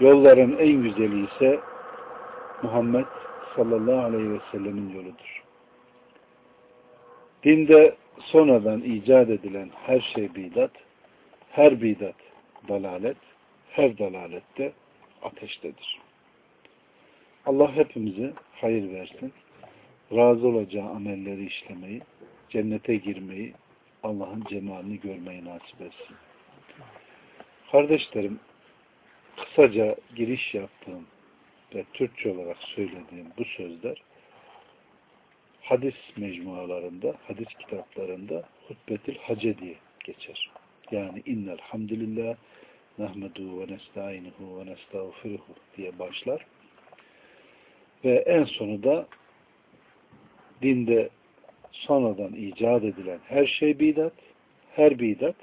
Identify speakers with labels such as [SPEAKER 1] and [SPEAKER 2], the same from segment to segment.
[SPEAKER 1] yolların en güzeli ise Muhammed sallallahu aleyhi ve sellemin yoludur. Dinde sonradan icat edilen her şey bidat, her bidat dalalet, her dalalette ateştedir. Allah hepimize hayır versin. Razı olacağı amelleri işlemeyi, cennete girmeyi, Allah'ın cemalini görmeyi nasip etsin. Kardeşlerim, kısaca giriş yaptığım ve Türkçe olarak söylediğim bu sözler hadis mecmualarında, hadis kitaplarında hutbetil hace diye geçer. Yani innel hamdülillah nahmedu ve nestainuhu ve nestağfiruhu diye başlar. Ve en sonu da dinde sonradan icat edilen her şey bidat, her bidat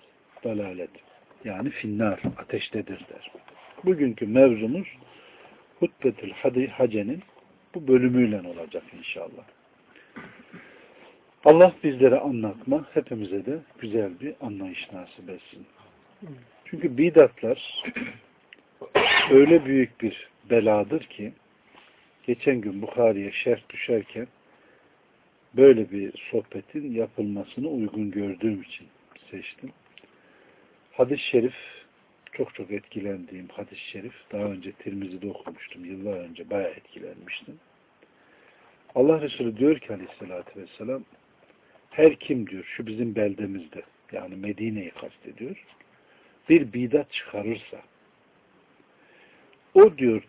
[SPEAKER 1] dalalet. Yani finnar, ateştedir der. Bugünkü mevzumuz Hutbetül Hace'nin bu bölümüyle olacak inşallah. Allah bizlere anlatma, hepimize de güzel bir anlayış nasip etsin. Çünkü bidatlar öyle büyük bir beladır ki geçen gün Bukhari'ye şerh düşerken böyle bir sohbetin yapılmasını uygun gördüğüm için seçtim. Hadis-i şerif çok çok etkilendiğim hadis-i şerif. Daha önce Tirmizi'de okumuştum. Yıllar önce bayağı etkilenmiştim. Allah Resulü diyor ki aleyhissalatü vesselam her kim diyor şu bizim beldemizde yani Medine'yi kastediyor bir bidat çıkarırsa o diyor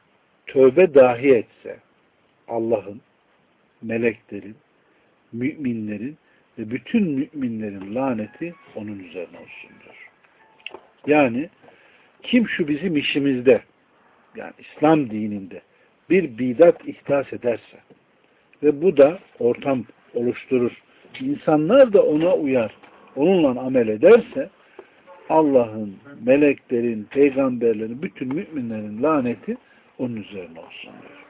[SPEAKER 1] tövbe dahi etse Allah'ın, meleklerin, müminlerin ve bütün müminlerin laneti onun üzerine olsun diyor. Yani kim şu bizim işimizde yani İslam dininde bir bidat ihdas ederse ve bu da ortam oluşturur. insanlar da ona uyar. Onunla amel ederse Allah'ın, meleklerin, peygamberlerin, bütün müminlerin laneti onun üzerine olsun diyor.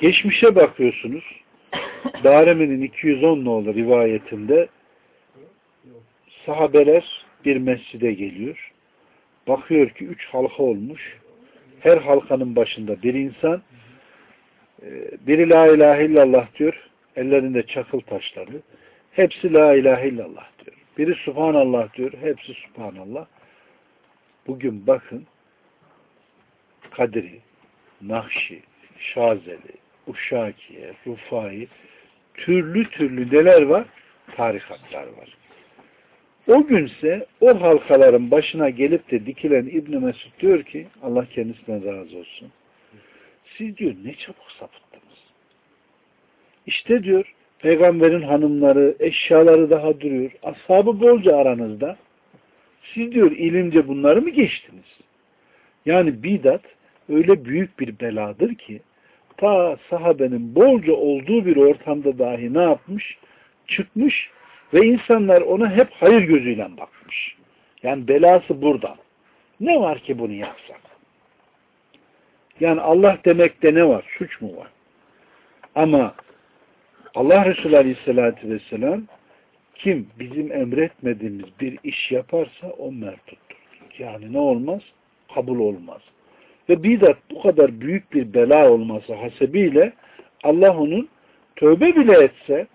[SPEAKER 1] Geçmişe bakıyorsunuz. Daremi'nin 210 nolu rivayetinde sahabeler bir mescide geliyor. Bakıyor ki üç halka olmuş. Her halkanın başında bir insan e, biri la ilahe illallah diyor. Ellerinde çakıl taşları. Hepsi la ilahe illallah diyor. Biri subhanallah diyor. Hepsi subhanallah. Bugün bakın Kadri, Nakşi, Şazeli, Uşakiye, Rufai türlü türlü neler var? Tarikatlar var. O günse o halkaların başına gelip de dikilen İbn Mesud diyor ki Allah kendisinden razı olsun. Siz diyor ne çabuk sapıttınız. İşte diyor peygamberin hanımları, eşyaları daha duruyor. Ashabı bolca aranızda. Siz diyor ilimce bunları mı geçtiniz? Yani bidat öyle büyük bir beladır ki ta sahabenin bolca olduğu bir ortamda dahi ne yapmış? Çıkmış ve insanlar ona hep hayır gözüyle bakmış. Yani belası buradan. Ne var ki bunu yapsak? Yani Allah demekte ne var? Suç mu var? Ama Allah Resulü Aleyhisselatü Vesselam kim bizim emretmediğimiz bir iş yaparsa o mertuttur. Yani ne olmaz? Kabul olmaz. Ve bidat bu kadar büyük bir bela olması hasebiyle Allah onun tövbe bile etse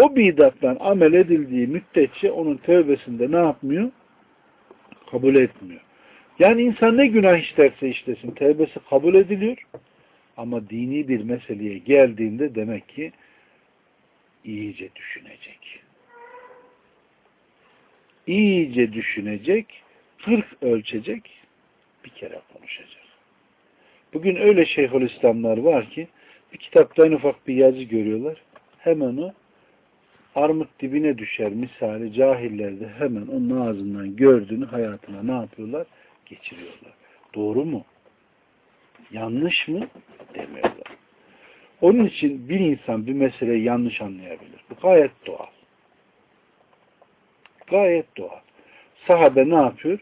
[SPEAKER 1] o bidattan amel edildiği müddetçe onun tövbesinde ne yapmıyor? Kabul etmiyor. Yani insan ne günah işlerse işlesin tövbesi kabul ediliyor. Ama dini bir meseleye geldiğinde demek ki iyice düşünecek. İyice düşünecek, kırk ölçecek, bir kere konuşacak. Bugün öyle şeyhülislamlar var ki bir kitapta en ufak bir yazı görüyorlar. Hemen o armut dibine düşer misali cahiller de hemen onun ağzından gördüğünü hayatına ne yapıyorlar? Geçiriyorlar. Doğru mu? yanlış mı demiyorlar. Onun için bir insan bir meseleyi yanlış anlayabilir. Bu gayet doğal. Gayet doğal. Sahabe ne yapıyor?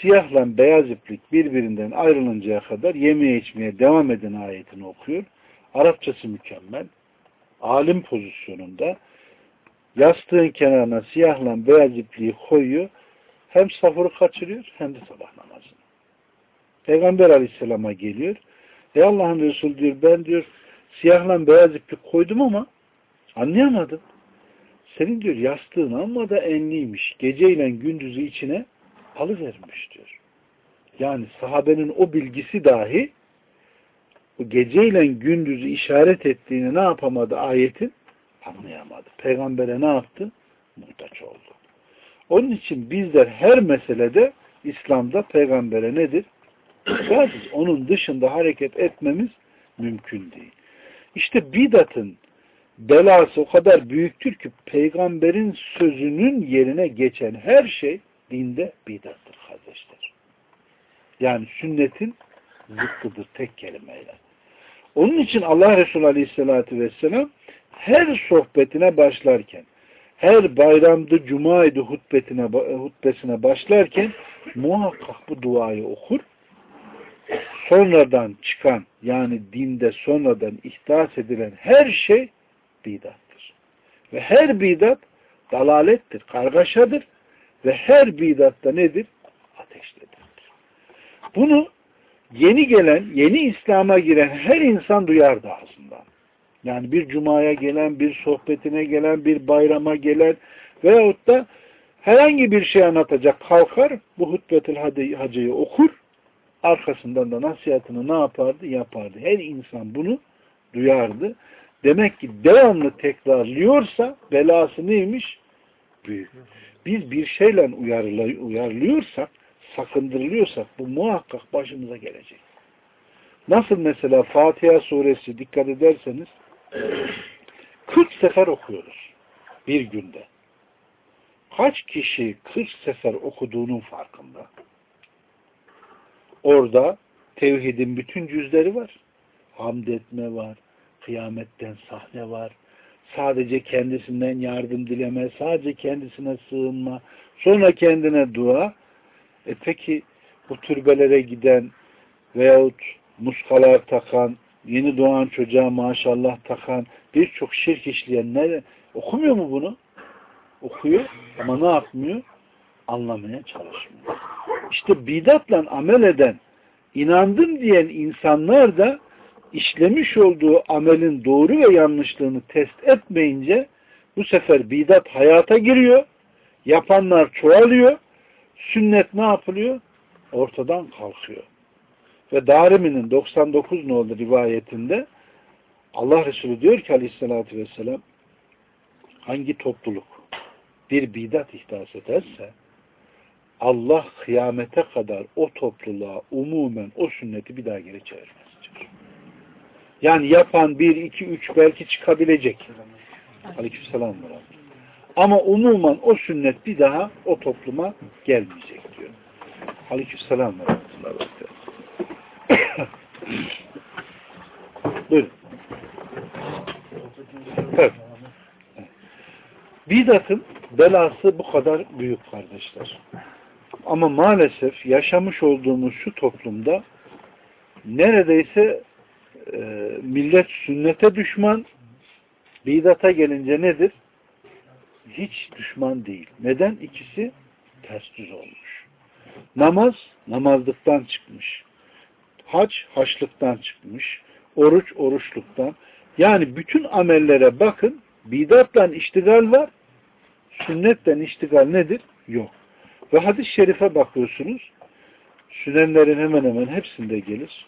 [SPEAKER 1] Siyahla beyaz iplik birbirinden ayrılıncaya kadar yemeye içmeye devam eden ayetini okuyor. Arapçası mükemmel. Alim pozisyonunda yastığın kenarına siyahla beyaz ipliği koyuyor. Hem safuru kaçırıyor hem de sabah namazını. Peygamber aleyhisselama geliyor. Ey Allah'ın Resulü diyor ben diyor siyahla beyaz iplik koydum ama anlayamadım. Senin diyor yastığın amma da enliymiş. Geceyle gündüzü içine alıvermiş diyor. Yani sahabenin o bilgisi dahi bu geceyle gündüzü işaret ettiğini ne yapamadı ayetin? Anlayamadı. Peygamber'e ne yaptı? Muhtaç oldu. Onun için bizler her meselede İslam'da peygambere nedir? Muhtacız. Onun dışında hareket etmemiz mümkün değil. İşte bidatın belası o kadar büyüktür ki peygamberin sözünün yerine geçen her şey dinde bidattır kardeşler. Yani sünnetin zıttıdır tek kelimeyle. Onun için Allah Resulü Aleyhisselatü Vesselam her sohbetine başlarken, her bayramda, cumaydı hutbetine, hutbesine başlarken muhakkak bu duayı okur. Sonradan çıkan yani dinde sonradan ihdas edilen her şey bidattır. Ve her bidat dalalettir, kargaşadır ve her bidatta nedir? Ateştedir. Bunu yeni gelen, yeni İslam'a giren her insan duyardı ağzından. Yani bir cumaya gelen, bir sohbetine gelen, bir bayrama gelen veyahut da herhangi bir şey anlatacak kalkar, bu hutbetül hacıyı okur, arkasından da nasihatını ne yapardı? Yapardı. Her insan bunu duyardı. Demek ki devamlı tekrarlıyorsa belası neymiş? Büyük. Biz bir şeyle uyarlıyorsak, sakındırılıyorsak bu muhakkak başımıza gelecek. Nasıl mesela Fatiha suresi dikkat ederseniz 40 sefer okuyoruz bir günde. Kaç kişi 40 sefer okuduğunun farkında? Orada tevhidin bütün cüzleri var. Hamd etme var, kıyametten sahne var, sadece kendisinden yardım dileme, sadece kendisine sığınma, sonra kendine dua. E peki bu türbelere giden veyahut muskalar takan, yeni doğan çocuğa maşallah takan, birçok şirk işleyenler okumuyor mu bunu? Okuyor ama ne yapmıyor? Anlamaya çalışmıyor. İşte bidatla amel eden, inandım diyen insanlar da işlemiş olduğu amelin doğru ve yanlışlığını test etmeyince bu sefer bidat hayata giriyor. Yapanlar çoğalıyor. Sünnet ne yapılıyor? Ortadan kalkıyor. Ve Darimi'nin 99 nolu rivayetinde Allah Resulü diyor ki aleyhissalatü vesselam hangi topluluk bir bidat ihdas ederse Allah kıyamete kadar o topluluğa umumen o sünneti bir daha geri çevirmez. Yani yapan bir, iki, üç belki çıkabilecek. Aleykümselam. Ama umuman o sünnet bir daha o topluma gelmeyecek diyor. Aleykümselam. Buyurun. Bidatın belası bu kadar büyük kardeşler. Ama maalesef yaşamış olduğumuz şu toplumda neredeyse e, millet sünnete düşman, bidata gelince nedir? Hiç düşman değil. Neden? İkisi ters düz olmuş. Namaz, namazlıktan çıkmış. Hac, haçlıktan çıkmış. Oruç, oruçluktan. Yani bütün amellere bakın, bidatla iştigal var, sünnetle iştigal nedir? Yok. Ve hadis-i şerife bakıyorsunuz, sünenlerin hemen hemen hepsinde gelir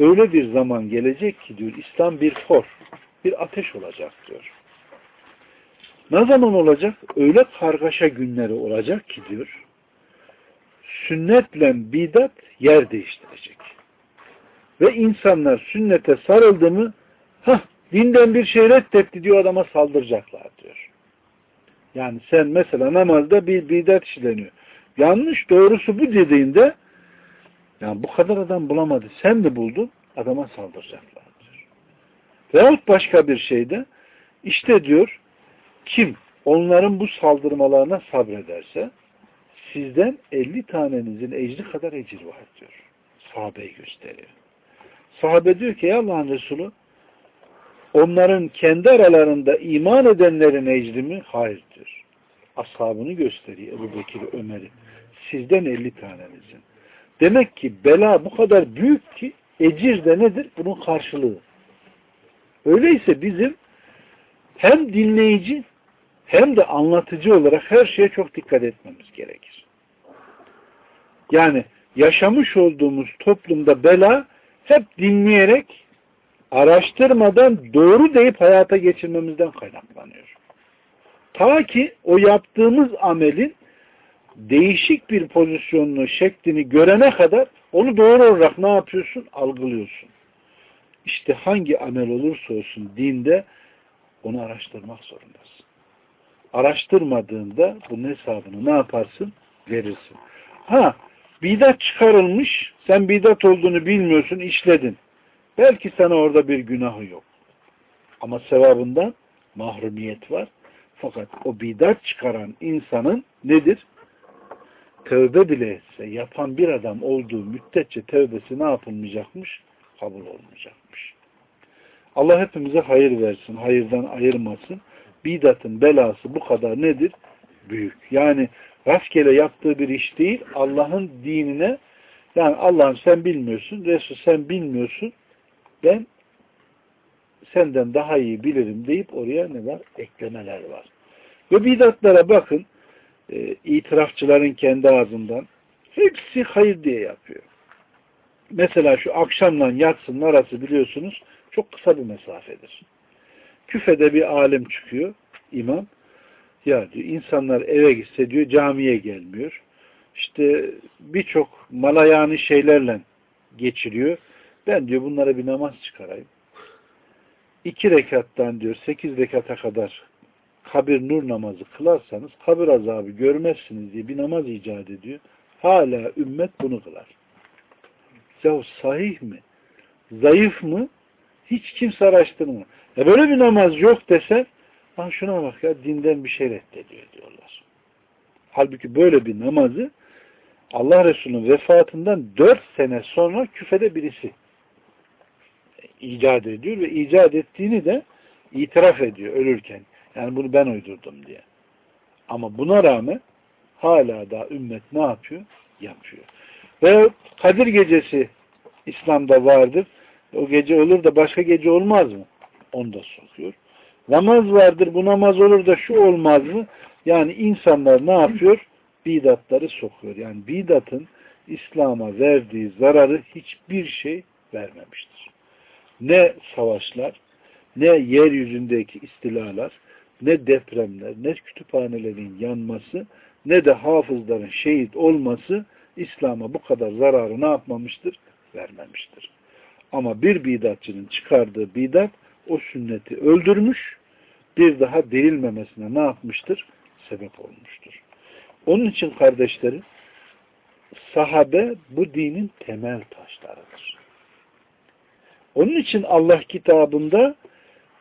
[SPEAKER 1] öyle bir zaman gelecek ki diyor İslam bir kor, bir ateş olacak diyor. Ne zaman olacak? Öyle kargaşa günleri olacak ki diyor sünnetle bidat yer değiştirecek. Ve insanlar sünnete sarıldı mı hah dinden bir şey reddetti diyor adama saldıracaklar diyor. Yani sen mesela namazda bir bidat işleniyor. Yanlış doğrusu bu dediğinde Yani bu kadar adam bulamadı. Sen mi buldun? Adama saldıracaklar diyor. Veyahut başka bir şeyde işte diyor kim onların bu saldırmalarına sabrederse sizden 50 tanenizin ecri kadar ecir var diyor. Sahabeyi gösteriyor. Sahabe diyor ki Allah'ın Resulü onların kendi aralarında iman edenlerin ecri mi? Hayır diyor. Ashabını gösteriyor Ebu Bekir Ömer'i. Sizden 50 tanenizin. Demek ki bela bu kadar büyük ki ecir de nedir? Bunun karşılığı. Öyleyse bizim hem dinleyici hem de anlatıcı olarak her şeye çok dikkat etmemiz gerekir. Yani yaşamış olduğumuz toplumda bela hep dinleyerek araştırmadan doğru deyip hayata geçirmemizden kaynaklanıyor. Ta ki o yaptığımız amelin değişik bir pozisyonunu, şeklini görene kadar onu doğru olarak ne yapıyorsun? Algılıyorsun. İşte hangi amel olursa olsun dinde onu araştırmak zorundasın. Araştırmadığında bunun hesabını ne yaparsın? Verirsin. Ha, bidat çıkarılmış, sen bidat olduğunu bilmiyorsun, işledin. Belki sana orada bir günahı yok. Ama sevabından mahrumiyet var. Fakat o bidat çıkaran insanın nedir? Tövbe bile etse yapan bir adam olduğu müddetçe tövbesi ne yapılmayacakmış? Kabul olmayacakmış. Allah hepimize hayır versin, hayırdan ayırmasın. Bidatın belası bu kadar nedir? Büyük. Yani rastgele yaptığı bir iş değil, Allah'ın dinine yani Allah'ım sen bilmiyorsun, Resul sen bilmiyorsun, ben senden daha iyi bilirim deyip oraya ne var? Eklemeler var. Ve bidatlara bakın, e, itirafçıların kendi ağzından hepsi hayır diye yapıyor. Mesela şu akşamla yatsının arası biliyorsunuz çok kısa bir mesafedir. Küfede bir alim çıkıyor, imam. Ya diyor insanlar eve gitse diyor camiye gelmiyor. İşte birçok malayani şeylerle geçiriyor. Ben diyor bunlara bir namaz çıkarayım. İki rekattan diyor sekiz rekata kadar kabir nur namazı kılarsanız kabir azabı görmezsiniz diye bir namaz icat ediyor. Hala ümmet bunu kılar. Ya sahih mi? Zayıf mı? Hiç kimse araştırmıyor. Ya böyle bir namaz yok desen Lan şuna bak ya dinden bir şey reddediyor diyorlar. Halbuki böyle bir namazı Allah Resulü'nün vefatından dört sene sonra küfede birisi icat ediyor ve icat ettiğini de itiraf ediyor ölürken. Yani bunu ben uydurdum diye. Ama buna rağmen hala da ümmet ne yapıyor? Yapıyor. Ve Kadir gecesi İslam'da vardır. O gece olur da başka gece olmaz mı? Onu da sokuyor. Namaz vardır, bu namaz olur da şu olmaz mı? Yani insanlar ne yapıyor? Bidatları sokuyor. Yani bidatın İslam'a verdiği zararı hiçbir şey vermemiştir. Ne savaşlar, ne yeryüzündeki istilalar, ne depremler, ne kütüphanelerin yanması, ne de hafızların şehit olması İslam'a bu kadar zararı ne yapmamıştır? Vermemiştir. Ama bir bidatçının çıkardığı bidat o sünneti öldürmüş, bir daha değilmemesine ne yapmıştır? Sebep olmuştur. Onun için kardeşlerim, sahabe bu dinin temel taşlarıdır. Onun için Allah kitabında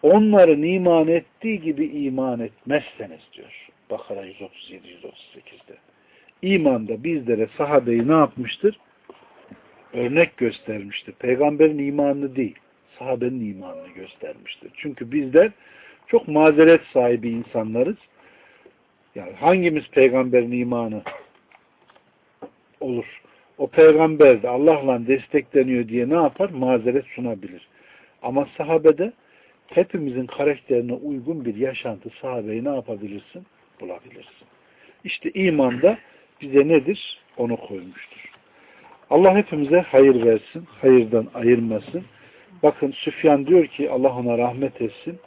[SPEAKER 1] onların iman ettiği gibi iman etmezseniz diyor. Bakara 137-138'de. İmanda bizlere sahabeyi ne yapmıştır? Örnek göstermiştir. Peygamberin imanını değil, sahabenin imanını göstermiştir. Çünkü bizler çok mazeret sahibi insanlarız. Yani hangimiz peygamberin imanı olur? O peygamber de Allah'la destekleniyor diye ne yapar? Mazeret sunabilir. Ama sahabede hepimizin karakterine uygun bir yaşantı sahabeyi ne yapabilirsin? Bulabilirsin. İşte imanda bize nedir? Onu koymuştur. Allah hepimize hayır versin, hayırdan ayırmasın. Bakın Süfyan diyor ki Allah ona rahmet etsin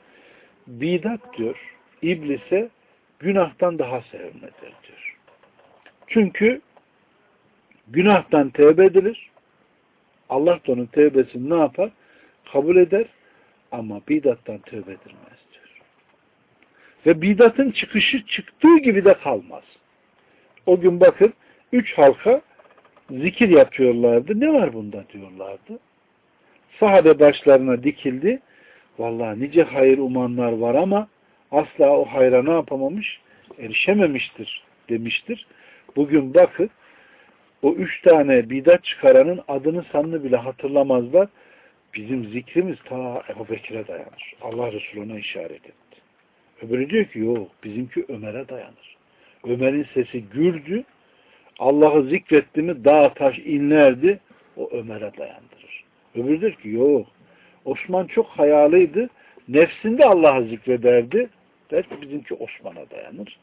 [SPEAKER 1] bidat diyor, iblise günahtan daha sevimlidir diyor. Çünkü günahtan tevbe edilir. Allah da onun tevbesini ne yapar? Kabul eder ama bidattan tövbe edilmez diyor. Ve bidatın çıkışı çıktığı gibi de kalmaz. O gün bakın üç halka zikir yapıyorlardı. Ne var bunda diyorlardı. Sahabe başlarına dikildi. Vallahi nice hayır umanlar var ama asla o hayra ne yapamamış? Erişememiştir demiştir. Bugün bakın o üç tane bidat çıkaranın adını sanını bile hatırlamazlar. Bizim zikrimiz ta Ebu Bekir'e dayanır. Allah Resulü ona işaret etti. Öbürü diyor ki yok bizimki Ömer'e dayanır. Ömer'in sesi gürdü. Allah'ı zikretti mi dağ taş inlerdi. O Ömer'e dayandırır. Öbürü diyor ki yok. Osman çok hayalıydı. Nefsinde Allah'ı zikrederdi. Der ki bizimki Osman'a dayanır.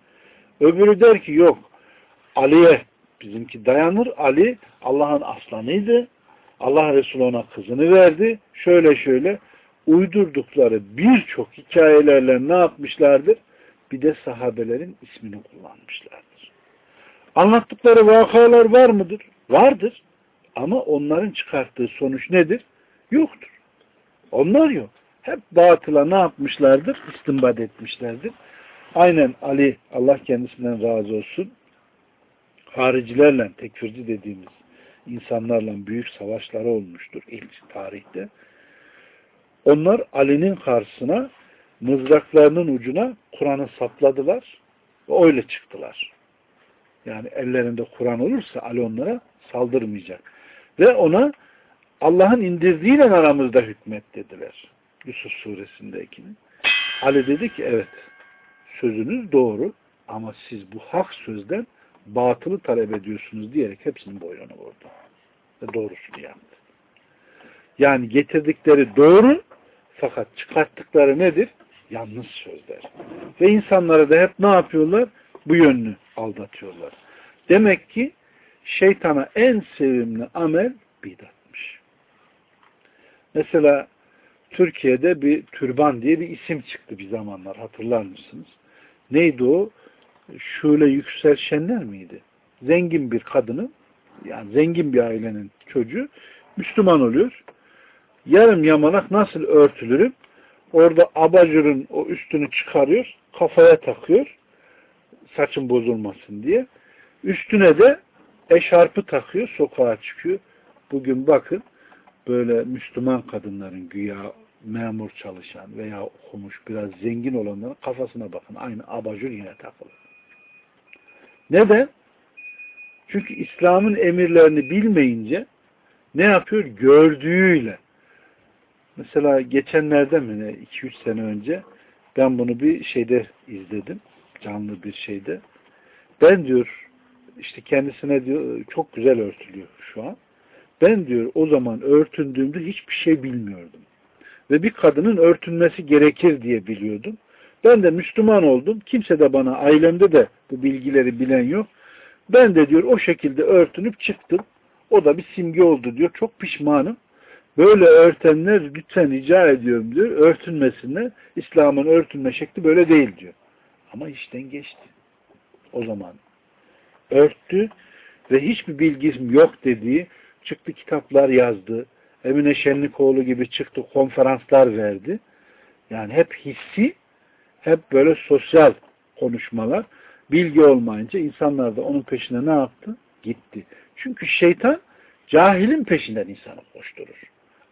[SPEAKER 1] Öbürü der ki yok. Ali'ye bizimki dayanır. Ali Allah'ın aslanıydı. Allah Resulü ona kızını verdi. Şöyle şöyle uydurdukları birçok hikayelerle ne yapmışlardır? Bir de sahabelerin ismini kullanmışlardır. Anlattıkları vakalar var mıdır? Vardır. Ama onların çıkarttığı sonuç nedir? Yoktur. Onlar yok. Hep batıla ne yapmışlardır? İstimbat etmişlerdir. Aynen Ali, Allah kendisinden razı olsun, haricilerle, tekfirci dediğimiz insanlarla büyük savaşları olmuştur ilk tarihte. Onlar Ali'nin karşısına mızraklarının ucuna Kur'an'ı sapladılar ve öyle çıktılar. Yani ellerinde Kur'an olursa Ali onlara saldırmayacak. Ve ona Allah'ın indirdiğiyle aramızda hükmet dediler. Yusuf suresindekini. Ali dedi ki evet sözünüz doğru ama siz bu hak sözden batılı talep ediyorsunuz diyerek hepsinin boynunu vurdu. Ve doğrusunu yaptı. Yani getirdikleri doğru fakat çıkarttıkları nedir? Yanlış sözler. Ve insanlara da hep ne yapıyorlar? Bu yönlü aldatıyorlar. Demek ki şeytana en sevimli amel bidatmış. Mesela Türkiye'de bir türban diye bir isim çıktı bir zamanlar hatırlar mısınız? Neydi o? Şöyle Yüksel Şenler miydi? Zengin bir kadının yani zengin bir ailenin çocuğu Müslüman oluyor. Yarım yamalak nasıl örtülürüm? Orada abajurun o üstünü çıkarıyor, kafaya takıyor, saçın bozulmasın diye. Üstüne de eşarpı takıyor, sokağa çıkıyor. Bugün bakın, böyle Müslüman kadınların güya memur çalışan veya okumuş biraz zengin olanların kafasına bakın. Aynı abajur yine takılı. Neden? Çünkü İslam'ın emirlerini bilmeyince ne yapıyor? Gördüğüyle. Mesela geçenlerde mi ne 2-3 sene önce ben bunu bir şeyde izledim. Canlı bir şeyde. Ben diyor işte kendisine diyor çok güzel örtülüyor şu an. Ben diyor o zaman örtündüğümde hiçbir şey bilmiyordum. Ve bir kadının örtünmesi gerekir diye biliyordum. Ben de Müslüman oldum. Kimse de bana ailemde de bu bilgileri bilen yok. Ben de diyor o şekilde örtünüp çıktım. O da bir simge oldu diyor. Çok pişmanım. Böyle örtenler lütfen rica ediyorum diyor. Örtünmesinler. İslam'ın örtünme şekli böyle değil diyor. Ama işten geçti. O zaman örttü ve hiçbir bilgim yok dediği çıktı kitaplar yazdı. Emine Şenlikoğlu gibi çıktı konferanslar verdi. Yani hep hissi hep böyle sosyal konuşmalar bilgi olmayınca insanlar da onun peşine ne yaptı? Gitti. Çünkü şeytan cahilin peşinden insanı koşturur.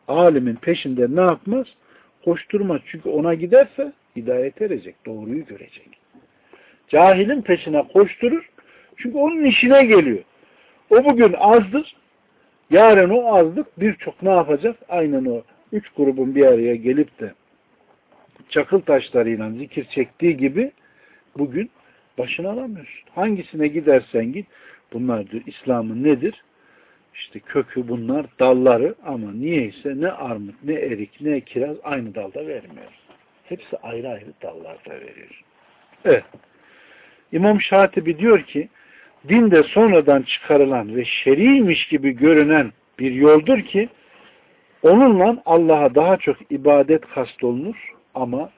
[SPEAKER 1] Alimin peşinde ne yapmaz? Koşturmaz. Çünkü ona giderse hidayet erecek. Doğruyu görecek. Cahilin peşine koşturur. Çünkü onun işine geliyor. O bugün azdır. Yarın o azlık birçok ne yapacak? Aynen o üç grubun bir araya gelip de çakıl taşlarıyla zikir çektiği gibi bugün başını alamıyorsun. Hangisine gidersen git bunlar diyor İslam'ın nedir? İşte kökü bunlar, dalları ama niyeyse ne armut, ne erik, ne kiraz aynı dalda vermiyor. Hepsi ayrı ayrı dallarda veriyor. Evet. İmam Şatibi diyor ki dinde sonradan çıkarılan ve şeriymiş gibi görünen bir yoldur ki onunla Allah'a daha çok ibadet kastolunur ama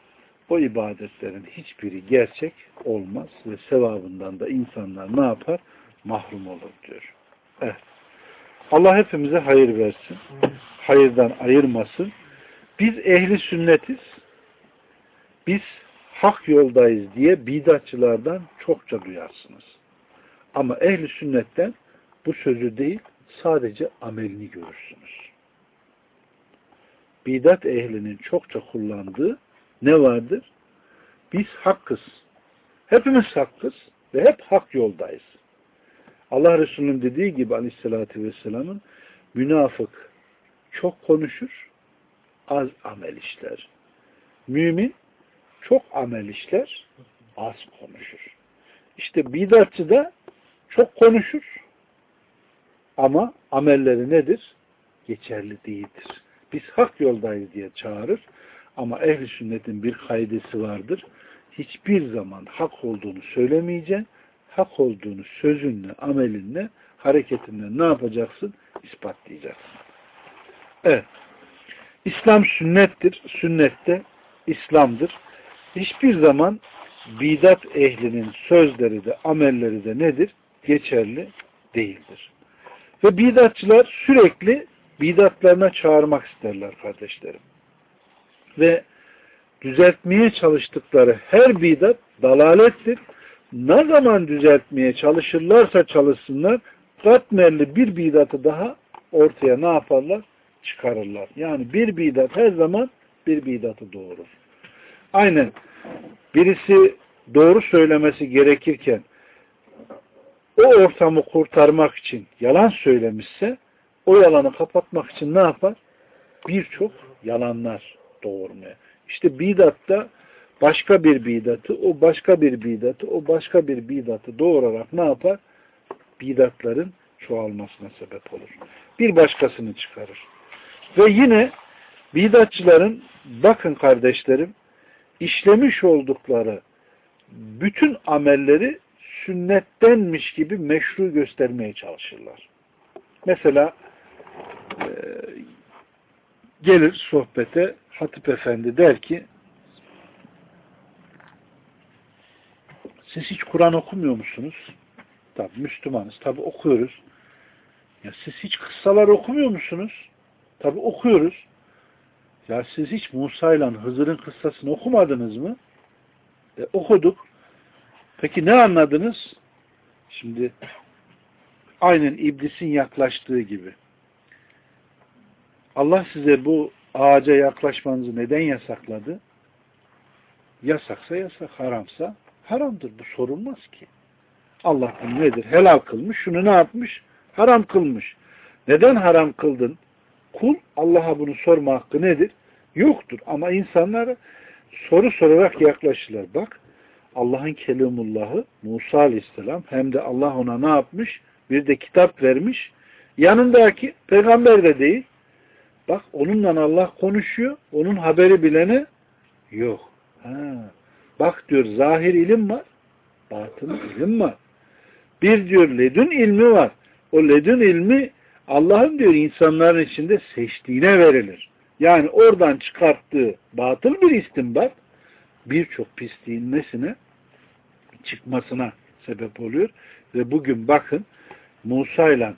[SPEAKER 1] o ibadetlerin hiçbiri gerçek olmaz ve sevabından da insanlar ne yapar? Mahrum olur diyor. Evet. Allah hepimize hayır versin. Hayırdan ayırmasın. Biz ehli sünnetiz. Biz hak yoldayız diye bidatçılardan çokça duyarsınız. Ama ehli sünnetten bu sözü değil, sadece amelini görürsünüz. Bidat ehlinin çokça kullandığı ne vardır? Biz hakkız. Hepimiz hakkız ve hep hak yoldayız. Allah Resulü'nün dediği gibi aleyhissalatü vesselamın münafık çok konuşur, az amel işler. Mümin çok amel işler, az konuşur. İşte bidatçı da çok konuşur ama amelleri nedir? Geçerli değildir. Biz hak yoldayız diye çağırır ama ehli sünnetin bir kaidesi vardır. Hiçbir zaman hak olduğunu söylemeyeceksin. Hak olduğunu sözünle, amelinle, hareketinle ne yapacaksın? İspatlayacaksın. Evet. İslam sünnettir. Sünnette İslam'dır. Hiçbir zaman bidat ehlinin sözleri de amelleri de nedir? Geçerli değildir. Ve bidatçılar sürekli bidatlarına çağırmak isterler kardeşlerim. Ve düzeltmeye çalıştıkları her bidat dalalettir. Ne zaman düzeltmeye çalışırlarsa çalışsınlar katmerli bir bidatı daha ortaya ne yaparlar? Çıkarırlar. Yani bir bidat her zaman bir bidatı doğurur. Aynen birisi doğru söylemesi gerekirken o ortamı kurtarmak için yalan söylemişse o yalanı kapatmak için ne yapar? Birçok yalanlar doğurmaya. İşte bidatta başka bir bidatı, o başka bir bidatı, o başka bir bidatı doğurarak ne yapar? Bidatların çoğalmasına sebep olur. Bir başkasını çıkarır. Ve yine bidatçıların bakın kardeşlerim işlemiş oldukları bütün amelleri sünnettenmiş gibi meşru göstermeye çalışırlar. Mesela e, gelir sohbete Hatip Efendi der ki siz hiç Kur'an okumuyor musunuz? Tabi Müslümanız. Tabi okuyoruz. Ya siz hiç kıssalar okumuyor musunuz? Tabi okuyoruz. Ya siz hiç Musa ile Hızır'ın kıssasını okumadınız mı? E, okuduk. Peki ne anladınız? Şimdi aynen iblisin yaklaştığı gibi. Allah size bu ağaca yaklaşmanızı neden yasakladı? Yasaksa yasak, haramsa haramdır. Bu sorulmaz ki. Allah bunu nedir? Helal kılmış. Şunu ne yapmış? Haram kılmış. Neden haram kıldın? Kul Allah'a bunu sorma hakkı nedir? Yoktur. Ama insanlar soru sorarak yaklaşırlar. Bak Allah'ın kelimullahı Musa aleyhisselam hem de Allah ona ne yapmış? Bir de kitap vermiş. Yanındaki peygamber de değil. Bak onunla Allah konuşuyor. Onun haberi bilene yok. Ha. Bak diyor zahir ilim var. Batın ilim var. Bir diyor ledün ilmi var. O ledün ilmi Allah'ın diyor insanların içinde seçtiğine verilir. Yani oradan çıkarttığı batıl bir istimbat birçok pisliğin nesine çıkmasına sebep oluyor. Ve bugün bakın Musa ile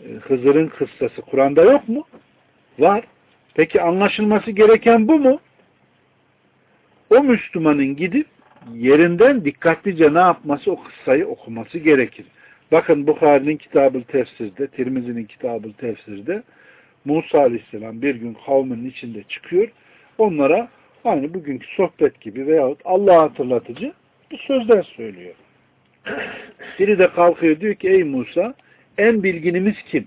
[SPEAKER 1] e, Hızır'ın kıssası Kur'an'da yok mu? Var. Peki anlaşılması gereken bu mu? O Müslümanın gidip yerinden dikkatlice ne yapması o kıssayı okuması gerekir. Bakın Bukhari'nin kitabı tefsirde, Tirmizi'nin kitabı tefsirde Musa Aleyhisselam bir gün kavminin içinde çıkıyor. Onlara aynı bugünkü sohbet gibi veyahut Allah hatırlatıcı bu sözler söylüyor. Biri de kalkıyor diyor ki ey Musa en bilginimiz kim?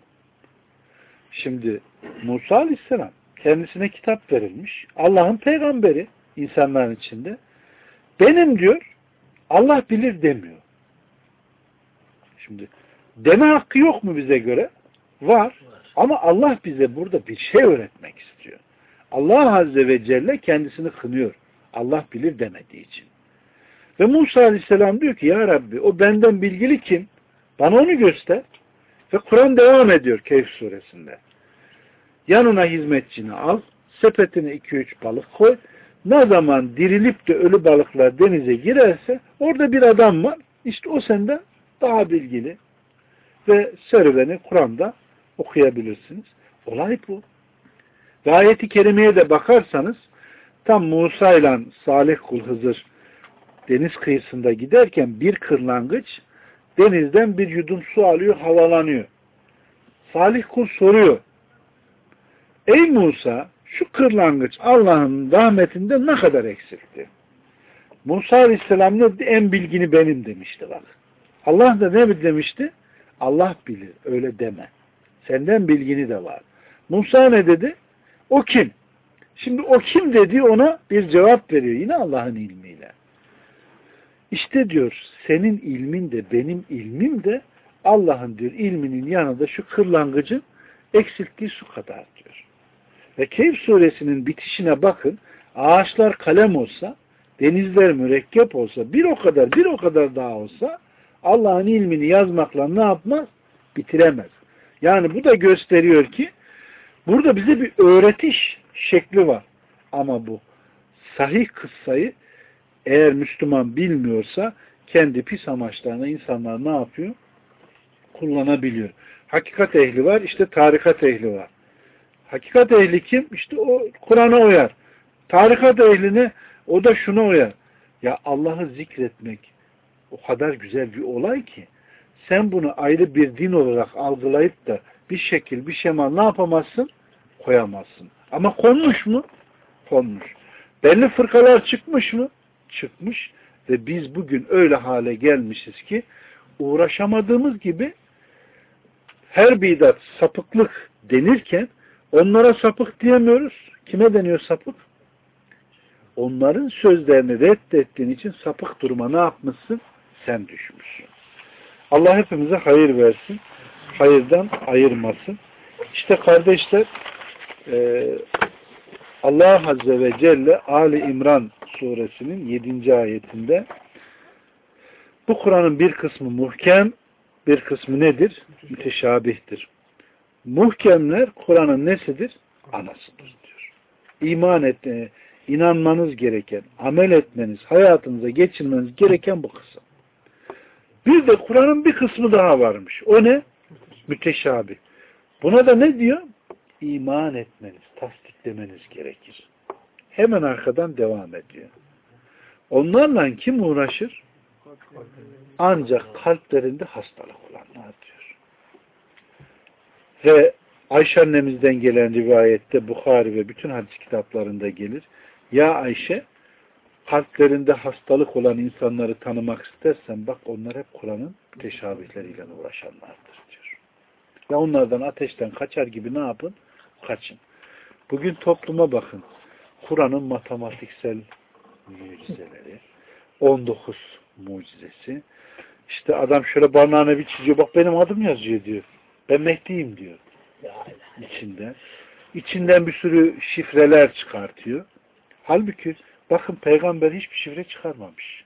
[SPEAKER 1] Şimdi Musa Aleyhisselam kendisine kitap verilmiş. Allah'ın peygamberi insanların içinde. Benim diyor Allah bilir demiyor. Şimdi deme hakkı yok mu bize göre? Var. Ama Allah bize burada bir şey öğretmek istiyor. Allah Azze ve Celle kendisini kınıyor. Allah bilir demediği için. Ve Musa Aleyhisselam diyor ki Ya Rabbi o benden bilgili kim? Bana onu göster. Ve Kur'an devam ediyor Keyf suresinde. Yanına hizmetçini al, sepetine iki üç balık koy. Ne zaman dirilip de ölü balıklar denize girerse orada bir adam var. İşte o senden daha bilgili. Ve serüveni Kur'an'da okuyabilirsiniz. Olay bu. Ve ayeti kerimeye de bakarsanız tam Musa ile Salih kul Hızır deniz kıyısında giderken bir kırlangıç denizden bir yudum su alıyor, havalanıyor. Salih kul soruyor. Ey Musa şu kırlangıç Allah'ın rahmetinde ne kadar eksikti? Musa Aleyhisselam en bilgini benim demişti bak. Allah da ne demişti? Allah bilir. Öyle deme. Senden bilgini de var. Musa ne dedi? O kim? Şimdi o kim dedi ona bir cevap veriyor. Yine Allah'ın ilmiyle. İşte diyor senin ilmin de benim ilmim de Allah'ın diyor ilminin yanında şu kırlangıcın eksilttiği su kadar diyor. Ve Keyf suresinin bitişine bakın ağaçlar kalem olsa denizler mürekkep olsa bir o kadar bir o kadar daha olsa Allah'ın ilmini yazmakla ne yapmaz? Bitiremez. Yani bu da gösteriyor ki burada bize bir öğretiş şekli var. Ama bu sahih kıssayı eğer Müslüman bilmiyorsa kendi pis amaçlarına insanlar ne yapıyor? Kullanabiliyor. Hakikat ehli var, işte tarikat ehli var. Hakikat ehli kim? İşte o Kur'an'a uyar. Tarikat ehline o da şuna uyar. Ya Allah'ı zikretmek o kadar güzel bir olay ki sen bunu ayrı bir din olarak algılayıp da bir şekil, bir şema ne yapamazsın? Koyamazsın. Ama konmuş mu? Konmuş. Belli fırkalar çıkmış mı? Çıkmış. Ve biz bugün öyle hale gelmişiz ki uğraşamadığımız gibi her bidat sapıklık denirken onlara sapık diyemiyoruz. Kime deniyor sapık? Onların sözlerini reddettiğin için sapık duruma ne yapmışsın? Sen düşmüşsün. Allah hepimize hayır versin. Hayırdan ayırmasın. İşte kardeşler e, Allah Azze ve Celle Ali İmran suresinin 7. ayetinde bu Kur'an'ın bir kısmı muhkem, bir kısmı nedir? Müteşabihtir. Muhkemler Kur'an'ın nesidir? Anasıdır diyor. İman etmeye, inanmanız gereken, amel etmeniz, hayatınıza geçirmeniz gereken bu kısım. Bir de Kur'an'ın bir kısmı daha varmış. O ne? Müteşabih. Buna da ne diyor? İman etmeniz, tasdiklemeniz gerekir. Hemen arkadan devam ediyor. Onlarla kim uğraşır? Ancak kalplerinde hastalık olanlar diyor. Ve Ayşe annemizden gelen rivayette Bukhari ve bütün hadis kitaplarında gelir. Ya Ayşe kalplerinde hastalık olan insanları tanımak istersen bak onlar hep Kur'an'ın teşabihleriyle uğraşanlardır diyor. Ve onlardan ateşten kaçar gibi ne yapın? Kaçın. Bugün topluma bakın. Kur'an'ın matematiksel mucizeleri, 19 mucizesi. İşte adam şöyle barnağına bir çiziyor. Bak benim adım yazıyor diyor. Ben Mehdi'yim diyor. İçinde. İçinden bir sürü şifreler çıkartıyor. Halbuki bakın peygamber hiçbir şifre çıkarmamış.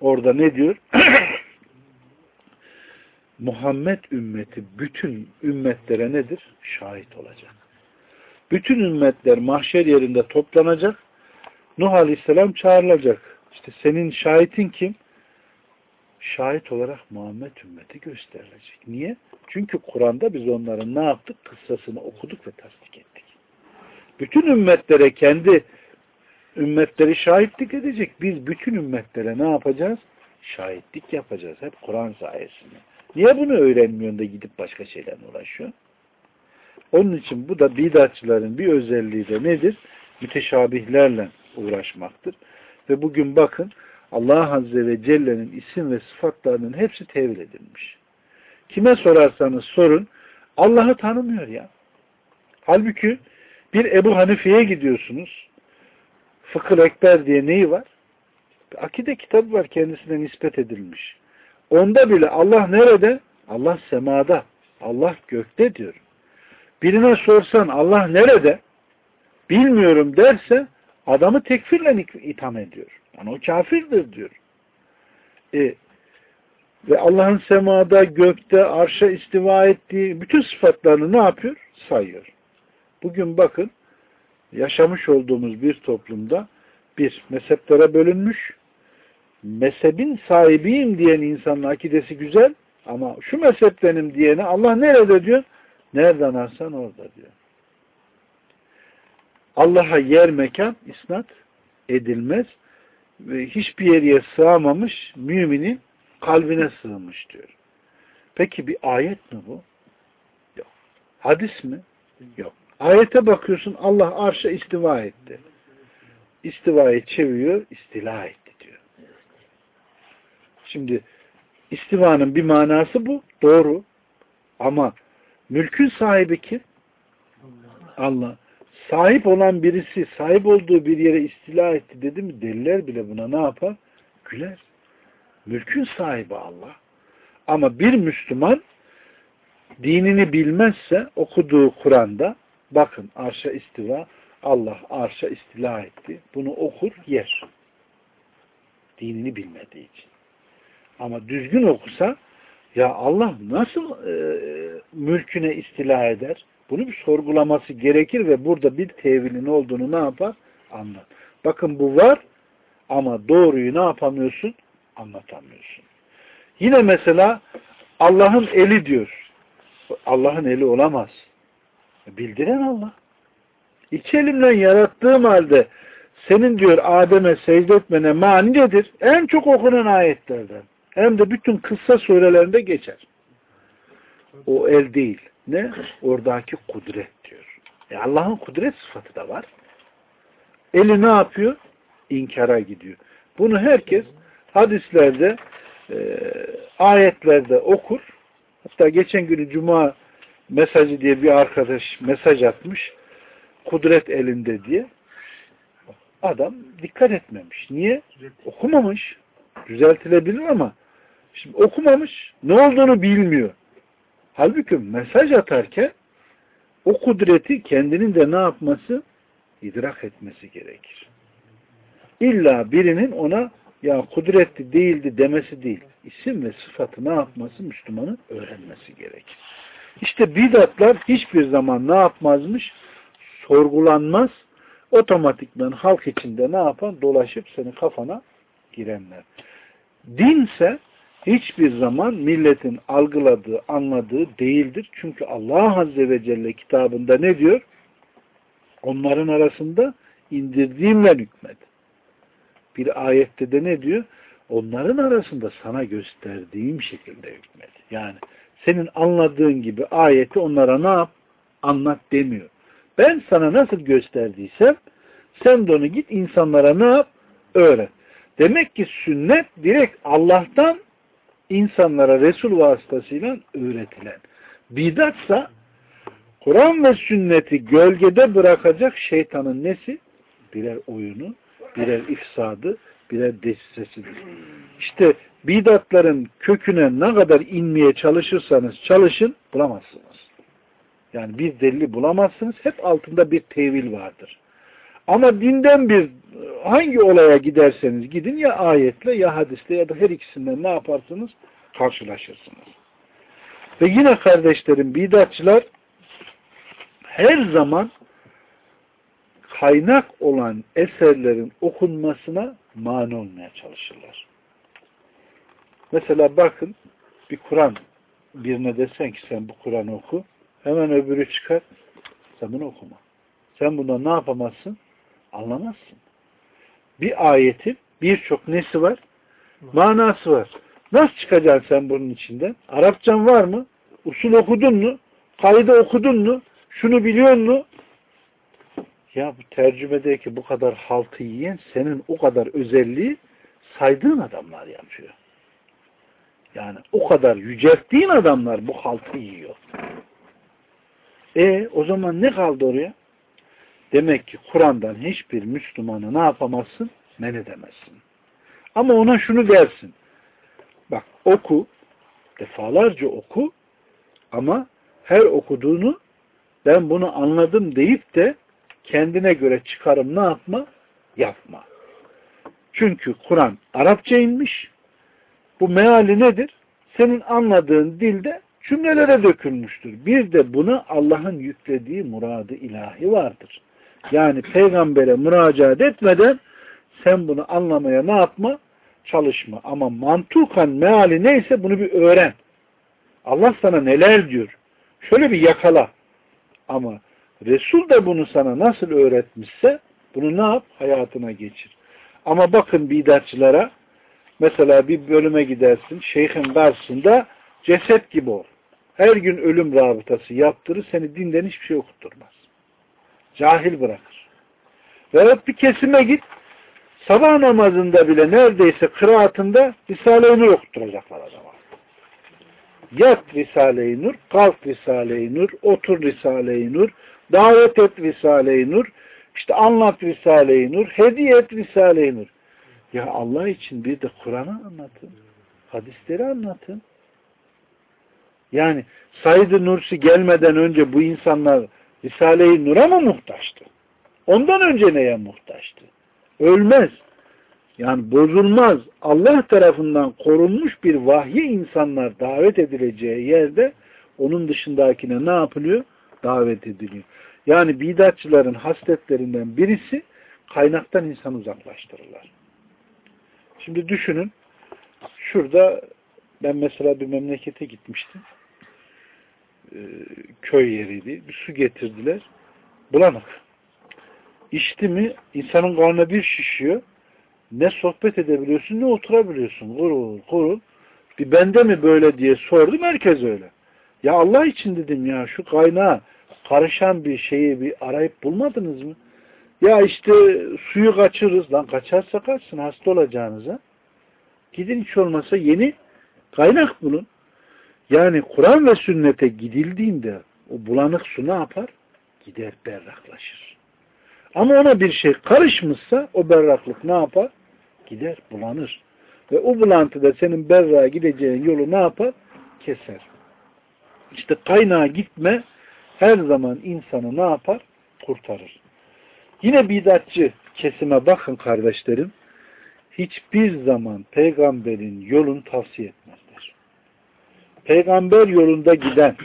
[SPEAKER 1] Orada ne diyor? Muhammed ümmeti bütün ümmetlere nedir? Şahit olacak. Bütün ümmetler mahşer yerinde toplanacak. Nuh Aleyhisselam çağrılacak. İşte senin şahitin kim? Şahit olarak Muhammed ümmeti gösterilecek. Niye? Çünkü Kur'an'da biz onların ne yaptık? Kıssasını okuduk ve tasdik ettik. Bütün ümmetlere kendi ümmetleri şahitlik edecek. Biz bütün ümmetlere ne yapacağız? Şahitlik yapacağız. Hep Kur'an sayesinde. Niye bunu öğrenmiyorsun da gidip başka şeylerle uğraşıyor? Onun için bu da bidatçıların bir özelliği de nedir? Müteşabihlerle uğraşmaktır. Ve bugün bakın Allah Azze ve Celle'nin isim ve sıfatlarının hepsi tevil edilmiş. Kime sorarsanız sorun Allah'ı tanımıyor ya. Halbuki bir Ebu Hanife'ye gidiyorsunuz. Fıkıh Ekber diye neyi var? Akide kitabı var kendisine nispet edilmiş. Onda bile Allah nerede? Allah semada. Allah gökte diyor. Birine sorsan Allah nerede? Bilmiyorum derse adamı tekfirle itham ediyor. Yani o kafirdir diyor. E, ve Allah'ın semada, gökte, arşa istiva ettiği bütün sıfatlarını ne yapıyor? Sayıyor. Bugün bakın yaşamış olduğumuz bir toplumda bir mezheplere bölünmüş mezhebin sahibiyim diyen insanın akidesi güzel ama şu mezhep benim diyene Allah nerede diyor? Nereden arsan orada diyor. Allah'a yer mekan isnat edilmez hiçbir yere sığamamış müminin kalbine sığmış diyor. Peki bir ayet mi bu? Yok. Hadis mi? Yok. Ayete bakıyorsun Allah arşa istiva etti. İstivayı çeviriyor, istila etti diyor. Şimdi istivanın bir manası bu. Doğru. Ama mülkün sahibi kim? Allah. Sahip olan birisi sahip olduğu bir yere istila etti dedi mi deliller bile buna ne yapar? Güler. Mülkün sahibi Allah. Ama bir Müslüman dinini bilmezse okuduğu Kur'an'da bakın arşa istiva Allah arşa istila etti. Bunu okur yer. Dinini bilmediği için. Ama düzgün okusa ya Allah nasıl e, mülküne istila eder? Bunu bir sorgulaması gerekir ve burada bir tevilin olduğunu ne yapar? Anlar. Bakın bu var ama doğruyu ne yapamıyorsun? Anlatamıyorsun. Yine mesela Allah'ın eli diyor. Allah'ın eli olamaz. Bildiren Allah. İki elimle yarattığım halde senin diyor Adem'e secde etmene mani nedir? En çok okunan ayetlerden. Hem de bütün kıssa surelerinde geçer. O el değil. Ne? Oradaki kudret diyor. E Allah'ın kudret sıfatı da var. Eli ne yapıyor? İnkara gidiyor. Bunu herkes hadislerde e, ayetlerde okur. Hatta geçen günü Cuma mesajı diye bir arkadaş mesaj atmış. Kudret elinde diye. Adam dikkat etmemiş. Niye? Okumamış. Düzeltilebilir ama şimdi okumamış. Ne olduğunu bilmiyor. Halbuki mesaj atarken o kudreti kendinin de ne yapması? idrak etmesi gerekir. İlla birinin ona ya kudretli değildi demesi değil. İsim ve sıfatı ne yapması? Müslümanın öğrenmesi gerekir. İşte bidatlar hiçbir zaman ne yapmazmış? Sorgulanmaz. Otomatikman halk içinde ne yapan? Dolaşıp seni kafana girenler. Dinse hiçbir zaman milletin algıladığı, anladığı değildir. Çünkü Allah Azze ve Celle kitabında ne diyor? Onların arasında indirdiğimle hükmet. Bir ayette de ne diyor? Onların arasında sana gösterdiğim şekilde hükmet. Yani senin anladığın gibi ayeti onlara ne yap? Anlat demiyor. Ben sana nasıl gösterdiysem sen de onu git insanlara ne yap? Öğret. Demek ki sünnet direkt Allah'tan insanlara Resul vasıtasıyla öğretilen. Bidatsa Kur'an ve sünneti gölgede bırakacak şeytanın nesi? Birer oyunu, birer ifsadı, birer desisesidir. İşte bidatların köküne ne kadar inmeye çalışırsanız çalışın bulamazsınız. Yani bir delili bulamazsınız. Hep altında bir tevil vardır. Ama dinden bir hangi olaya giderseniz gidin ya ayetle ya hadiste ya da her ikisinden ne yaparsınız? Karşılaşırsınız. Ve yine kardeşlerim bidatçılar her zaman kaynak olan eserlerin okunmasına mani olmaya çalışırlar. Mesela bakın bir Kur'an birine desen ki sen bu Kur'an'ı oku hemen öbürü çıkar sen bunu okuma. Sen bundan ne yapamazsın? Anlamazsın. Bir ayetin birçok nesi var? Manası var. Nasıl çıkacaksın sen bunun içinden? Arapçan var mı? Usul okudun mu? Kaydı okudun mu? Şunu biliyor mu? Ya bu tercümedeki bu kadar haltı yiyen senin o kadar özelliği saydığın adamlar yapıyor. Yani o kadar yücelttiğin adamlar bu haltı yiyor. E o zaman ne kaldı oraya? Demek ki Kur'an'dan hiçbir Müslümanı ne yapamazsın? Men edemezsin. Ama ona şunu dersin. Bak oku, defalarca oku ama her okuduğunu ben bunu anladım deyip de kendine göre çıkarım ne yapma? Yapma. Çünkü Kur'an Arapça inmiş. Bu meali nedir? Senin anladığın dilde cümlelere dökülmüştür. Bir de bunu Allah'ın yüklediği muradı ilahi vardır. Yani peygambere müracaat etmeden sen bunu anlamaya ne yapma? Çalışma. Ama mantukan meali neyse bunu bir öğren. Allah sana neler diyor? Şöyle bir yakala. Ama Resul de bunu sana nasıl öğretmişse bunu ne yap? Hayatına geçir. Ama bakın bidatçılara mesela bir bölüme gidersin şeyhin karşısında ceset gibi ol. Her gün ölüm rabıtası yaptırır, seni dinden hiçbir şey okutturmaz. Cahil bırakır. Veyahut bir kesime git, sabah namazında bile neredeyse kıraatında Risale-i Nur okutturacaklar adama. Yat Risale-i Nur, kalk Risale-i Nur, otur Risale-i Nur, davet et Risale-i Nur, işte anlat Risale-i Nur, hediye et Risale-i Nur. Ya Allah için bir de Kur'an'ı anlatın. Hadisleri anlatın. Yani Said-i Nursi gelmeden önce bu insanlar Risale-i Nur'a mı muhtaçtı? Ondan önce neye muhtaçtı? Ölmez. Yani bozulmaz. Allah tarafından korunmuş bir vahye insanlar davet edileceği yerde onun dışındakine ne yapılıyor? Davet ediliyor. Yani bidatçıların hasletlerinden birisi kaynaktan insan uzaklaştırırlar. Şimdi düşünün şurada ben mesela bir memlekete gitmiştim. Ee, köy yeriydi. Bir su getirdiler. Bulanık. İçti mi insanın karnına bir şişiyor. Ne sohbet edebiliyorsun ne oturabiliyorsun. Kurul kurul. Bir bende mi böyle diye sordum. Herkes öyle. Ya Allah için dedim ya şu kaynağı karışan bir şeyi bir arayıp bulmadınız mı? Ya işte suyu kaçırırız. Lan kaçarsa kaçsın hasta olacağınıza. Gidin hiç olmasa yeni kaynak bulun. Yani Kur'an ve sünnete gidildiğinde o bulanık su ne yapar? Gider berraklaşır. Ama ona bir şey karışmışsa o berraklık ne yapar? Gider bulanır. Ve o bulantıda senin berrağa gideceğin yolu ne yapar? Keser. İşte kaynağa gitme her zaman insanı ne yapar? Kurtarır. Yine bidatçı kesime bakın kardeşlerim. Hiçbir zaman peygamberin yolunu tavsiye etmezler. Peygamber yolunda giden,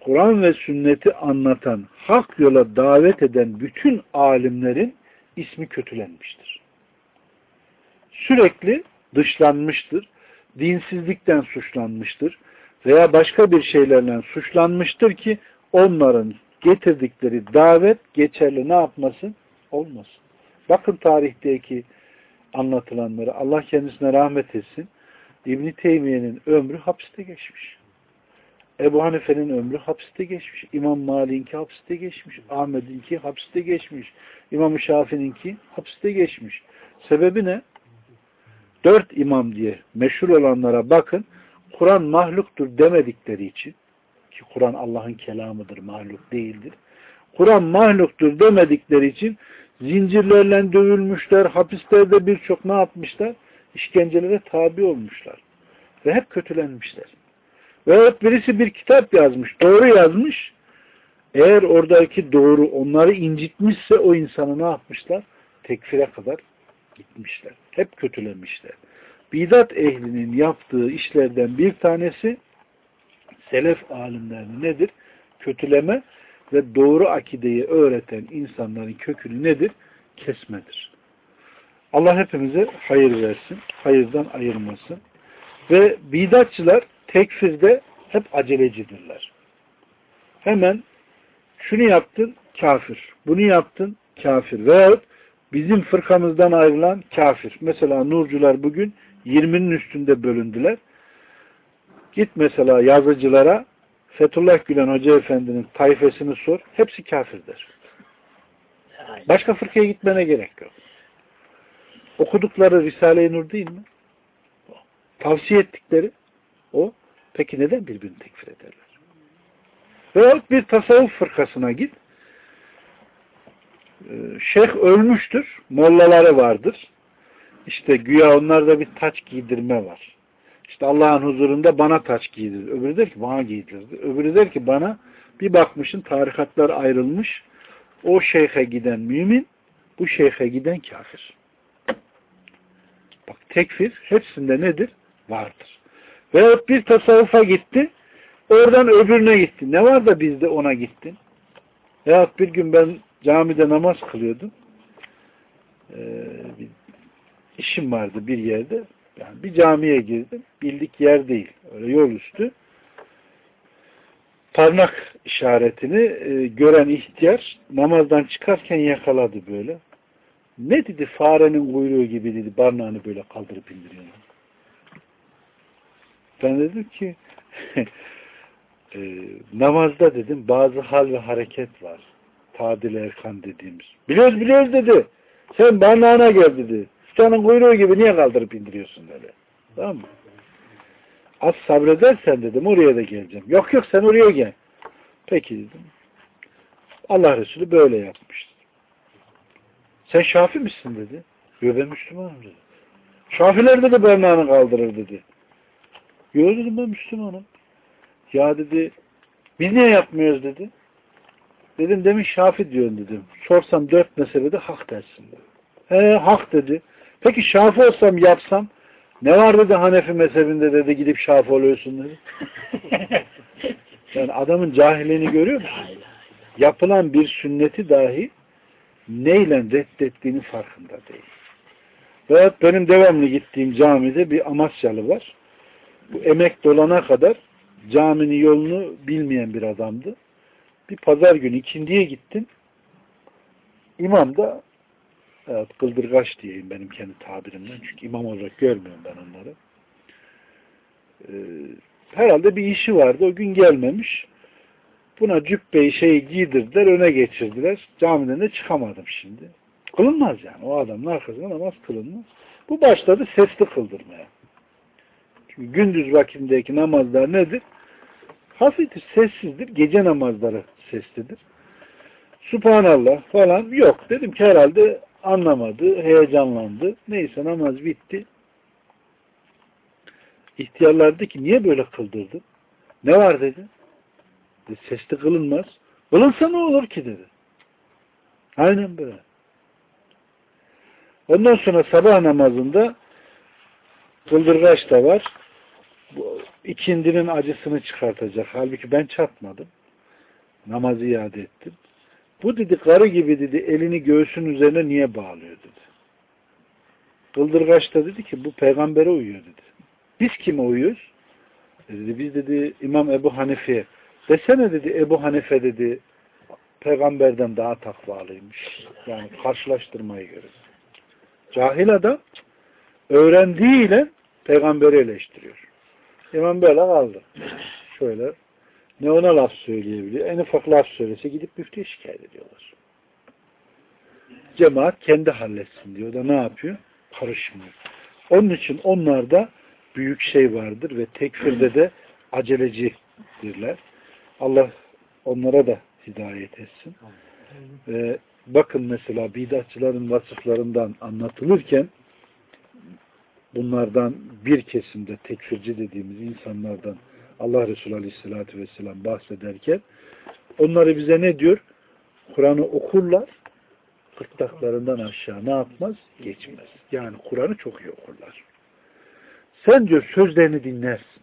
[SPEAKER 1] Kur'an ve sünneti anlatan, hak yola davet eden bütün alimlerin ismi kötülenmiştir. Sürekli dışlanmıştır, dinsizlikten suçlanmıştır veya başka bir şeylerle suçlanmıştır ki onların getirdikleri davet geçerli ne yapmasın? Olmasın. Bakın tarihteki anlatılanları. Allah kendisine rahmet etsin. İbn Teymiye'nin ömrü hapiste geçmiş. Ebu Hanife'nin ömrü hapiste geçmiş. İmam Malik'inki hapiste geçmiş. Ahmet'inki hapiste geçmiş. İmam Şafii'ninki hapiste geçmiş. Sebebi ne? Dört imam diye meşhur olanlara bakın. Kur'an mahluktur demedikleri için ki Kur'an Allah'ın kelamıdır, mahluk değildir. Kur'an mahluktur demedikleri için zincirlerle dövülmüşler, hapislerde birçok ne yapmışlar? İşkencelere tabi olmuşlar. Ve hep kötülenmişler. Ve birisi bir kitap yazmış, doğru yazmış. Eğer oradaki doğru onları incitmişse o insanı ne yapmışlar? Tekfire kadar gitmişler. Hep kötülemişler. Bidat ehlinin yaptığı işlerden bir tanesi selef alimlerini nedir? Kötüleme ve doğru akideyi öğreten insanların kökünü nedir? Kesmedir. Allah hepimize hayır versin. Hayırdan ayırmasın. Ve bidatçılar tekfirde hep acelecidirler. Hemen şunu yaptın kafir. Bunu yaptın kafir. Veyahut bizim fırkamızdan ayrılan kafir. Mesela nurcular bugün 20'nin üstünde bölündüler. Git mesela yazıcılara Fethullah Gülen Hoca Efendi'nin tayfesini sor. Hepsi kafirdir. Başka fırkaya gitmene gerek yok. Okudukları Risale-i Nur değil mi? Tavsiye ettikleri o. Peki neden birbirini tekfir ederler? Veyahut bir tasavvuf fırkasına git. Ee, şeyh ölmüştür. Mollaları vardır. İşte güya onlarda bir taç giydirme var. İşte Allah'ın huzurunda bana taç giydir. Öbürü der ki bana giydirdi. Öbürü der ki bana bir bakmışın tarikatlar ayrılmış. O şeyhe giden mümin, bu şeyhe giden kafir. Bak tekfir hepsinde nedir? Vardır. Veyahut bir tasavvufa gitti, oradan öbürüne gitti. Ne var da bizde ona gittin? Veyahut bir gün ben camide namaz kılıyordum. Ee, bir işim vardı bir yerde. Yani bir camiye girdim. Bildik yer değil. Öyle yol üstü. Parmak işaretini e, gören ihtiyar namazdan çıkarken yakaladı böyle. Ne dedi? Farenin kuyruğu gibi dedi. Barnağını böyle kaldırıp indiriyor. Ben dedim ki e, namazda dedim bazı hal ve hareket var. Tadil erkan dediğimiz. Biliyoruz biliyoruz dedi. Sen banağına gel dedi. Ustanın kuyruğu gibi niye kaldırıp indiriyorsun dedi. Tamam mı? Az sabredersen dedim oraya da geleceğim. Yok yok sen oraya gel. Peki dedim. Allah Resulü böyle yapmıştı. Sen Şafi misin dedi. Yok ben Müslümanım dedi. Şafilerde de bernağını kaldırır dedi. Dedim ben Müslümanım. Ya dedi biz niye yapmıyoruz dedi. Dedim demin Şafi diyorsun dedim. Sorsam dört meselede hak dersin dedi. He hak dedi. Peki Şafi olsam yapsam ne var dedi Hanefi mezhebinde dedi gidip Şafi oluyorsun dedi. yani adamın cahilliğini görüyor musun? Yapılan bir sünneti dahi neyle reddettiğini farkında değil. Ve benim devamlı gittiğim camide bir Amasyalı var. Bu emek dolana kadar caminin yolunu bilmeyen bir adamdı. Bir pazar günü ikindiye gittim. İmam da evet, kıldırgaç diyeyim benim kendi tabirimden. Çünkü imam olarak görmüyorum ben onları. Ee, herhalde bir işi vardı. O gün gelmemiş. Buna cübbeyi şeyi giydirdiler, öne geçirdiler. Camiden de çıkamadım şimdi. Kılınmaz yani. O adamın arkasında namaz kılınmaz. Bu başladı sesli kıldırmaya. Gündüz vakitindeki namazlar nedir? Hafiftir, sessizdir. Gece namazları seslidir. Subhanallah falan yok. Dedim ki herhalde anlamadı, heyecanlandı. Neyse namaz bitti. İhtiyarlar dedi ki niye böyle kıldırdın? Ne var dedi. dedi sesli kılınmaz. Kılınsa ne olur ki dedi. Aynen böyle. Ondan sonra sabah namazında kıldırgaç da var. İkindinin acısını çıkartacak. Halbuki ben çatmadım. Namazı iade ettim. Bu dedi karı gibi dedi elini göğsün üzerine niye bağlıyor dedi. Kıldırgaç da dedi ki bu peygambere uyuyor dedi. Biz kime uyuyoruz? E dedi, biz dedi İmam Ebu Hanife. Desene dedi Ebu Hanife dedi peygamberden daha takvalıymış. Yani karşılaştırmayı görür. Cahil adam öğrendiğiyle peygamberi eleştiriyor. İmam böyle kaldı. Şöyle ne ona laf söyleyebiliyor. En ufak laf söylese gidip müftüye şikayet ediyorlar. Cemaat kendi halletsin diyor da ne yapıyor? Karışmıyor. Onun için onlarda büyük şey vardır ve tekfirde de acelecidirler. Allah onlara da hidayet etsin. Ve bakın mesela bidatçıların vasıflarından anlatılırken bunlardan bir kesimde tekfirci dediğimiz insanlardan Allah Resulü Aleyhisselatü Vesselam bahsederken onları bize ne diyor? Kur'an'ı okurlar gırtlaklarından aşağı ne yapmaz? Geçmez. Yani Kur'an'ı çok iyi okurlar. Sen diyor sözlerini dinlersin.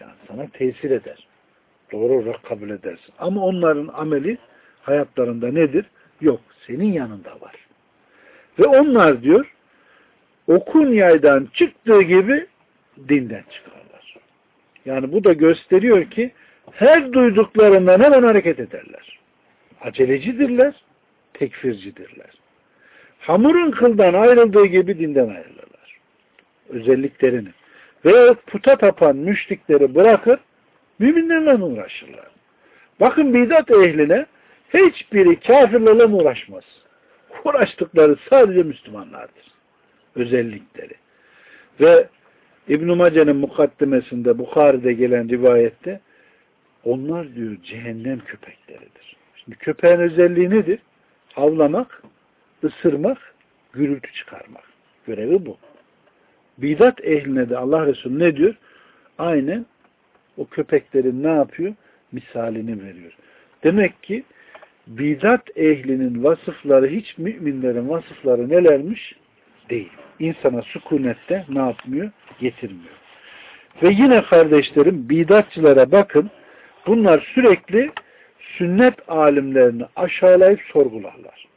[SPEAKER 1] Yani sana tesir eder. Doğru olarak kabul edersin. Ama onların ameli hayatlarında nedir? Yok. Senin yanında var. Ve onlar diyor okun yaydan çıktığı gibi dinden çıkarlar. Yani bu da gösteriyor ki her duyduklarından hemen hareket ederler. Acelecidirler, tekfircidirler. Hamurun kıldan ayrıldığı gibi dinden ayrılırlar. Özelliklerini. Ve puta tapan müşrikleri bırakır, müminlerle uğraşırlar. Bakın bidat ehline hiçbiri kafirlerle uğraşmaz. Uğraştıkları sadece Müslümanlardır. Özellikleri. Ve İbn-i Mace'nin mukaddimesinde Bukhari'de gelen rivayette onlar diyor cehennem köpekleridir. Şimdi köpeğin özelliği nedir? Havlamak, ısırmak, gürültü çıkarmak. Görevi bu. Bidat ehline de Allah Resulü ne diyor? Aynen o köpeklerin ne yapıyor? Misalini veriyor. Demek ki bidat ehlinin vasıfları hiç müminlerin vasıfları nelermiş? Değil. İnsana sükunette ne yapmıyor? Getirmiyor. Ve yine kardeşlerim bidatçılara bakın bunlar sürekli sünnet alimlerini aşağılayıp sorgularlar.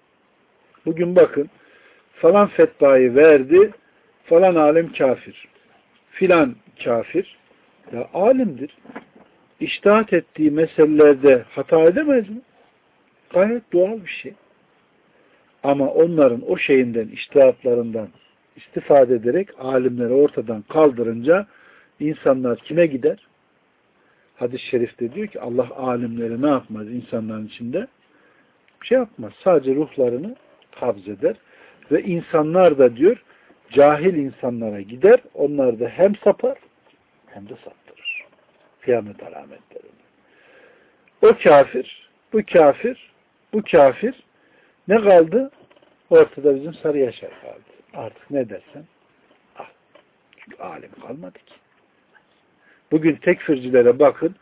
[SPEAKER 1] Bugün bakın falan fetvayı verdi falan alim kafir. Filan kafir. Ya alimdir. İştahat ettiği meselelerde hata edemez mi? Gayet doğal bir şey. Ama onların o şeyinden, iştihatlarından istifade ederek alimleri ortadan kaldırınca insanlar kime gider? hadis-i şerifte diyor ki Allah alimleri ne yapmaz insanların içinde? Bir şey yapmaz. Sadece ruhlarını kabz eder. Ve insanlar da diyor cahil insanlara gider. Onlar da hem sapar hem de saptırır. Kıyamet alametleri. O kafir, bu kafir, bu kafir ne kaldı? Ortada bizim sarı yaşar kaldı. Artık ne dersen al. Çünkü alim kalmadı ki. Bugün tekfircilere bakın.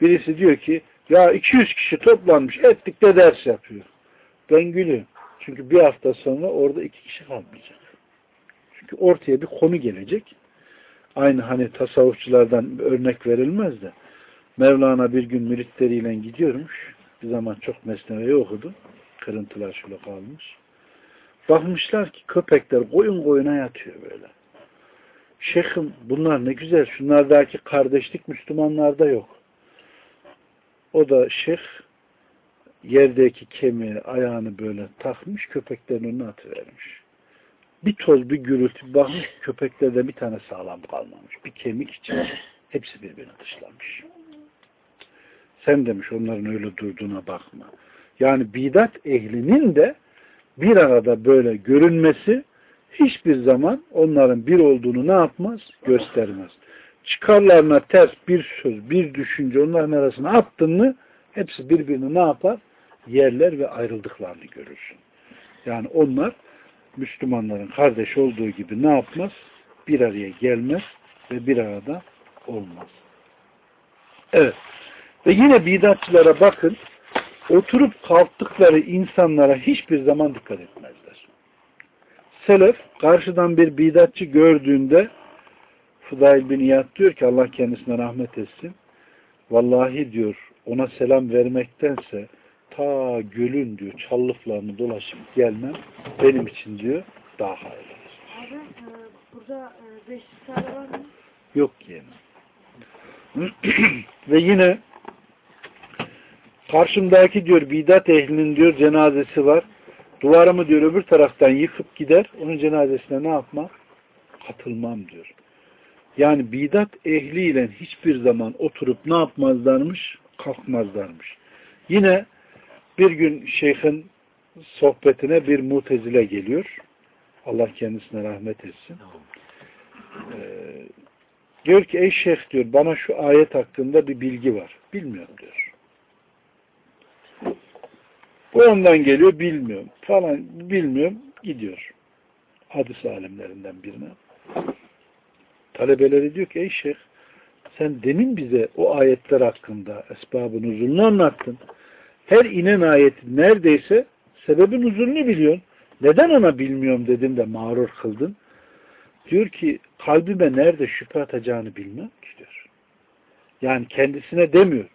[SPEAKER 1] Birisi diyor ki ya 200 kişi toplanmış ettik de ders yapıyor. Ben gülüyorum. Çünkü bir hafta sonra orada iki kişi kalmayacak. Çünkü ortaya bir konu gelecek. Aynı hani tasavvufçulardan örnek verilmez de Mevlana bir gün müritleriyle gidiyormuş. Bir zaman çok mesneveyi okudu. Kırıntılar şöyle kalmış. Bakmışlar ki köpekler koyun koyuna yatıyor böyle. Şeyhim bunlar ne güzel. Şunlardaki kardeşlik Müslümanlarda yok. O da şeyh yerdeki kemiği, ayağını böyle takmış, köpeklerin önüne atıvermiş. Bir toz, bir gürültü bakmış, köpeklerde bir tane sağlam kalmamış. Bir kemik için hepsi birbirine dışlamış. Sen demiş onların öyle durduğuna bakma. Yani bidat ehlinin de bir arada böyle görünmesi hiçbir zaman onların bir olduğunu ne yapmaz? Göstermez. Çıkarlarına ters bir söz, bir düşünce onların arasına attın mı hepsi birbirini ne yapar? Yerler ve ayrıldıklarını görürsün. Yani onlar Müslümanların kardeş olduğu gibi ne yapmaz? Bir araya gelmez ve bir arada olmaz. Evet. Ve yine bidatçılara bakın oturup kalktıkları insanlara hiçbir zaman dikkat etmezler. Selef karşıdan bir bidatçı gördüğünde Fıdail bin İyad diyor ki Allah kendisine rahmet etsin. Vallahi diyor ona selam vermektense ta gölün diyor çallıklarını dolaşıp gelmem benim için diyor daha hayırlı.
[SPEAKER 2] Abi e, burada e, 500 tane var mı?
[SPEAKER 1] Yok yani. Ve yine karşımdaki diyor bidat ehlinin diyor cenazesi var. Duvarımı diyor öbür taraftan yıkıp gider. Onun cenazesine ne yapmam? Katılmam diyor. Yani bidat ehliyle hiçbir zaman oturup ne yapmazlarmış? Kalkmazlarmış. Yine bir gün şeyhin sohbetine bir mutezile geliyor. Allah kendisine rahmet etsin. Ee, diyor ki ey şeyh diyor bana şu ayet hakkında bir bilgi var. Bilmiyorum diyor. Bu ondan geliyor bilmiyorum falan bilmiyorum gidiyor. Hadis alimlerinden birine. Talebeleri diyor ki ey şeyh sen demin bize o ayetler hakkında esbabın uzunluğunu anlattın. Her inen ayet neredeyse sebebin uzunluğunu biliyorsun. Neden ona bilmiyorum dedin de mağrur kıldın? Diyor ki kalbime nerede şüphe atacağını bilmem ki diyor. Yani kendisine demiyor.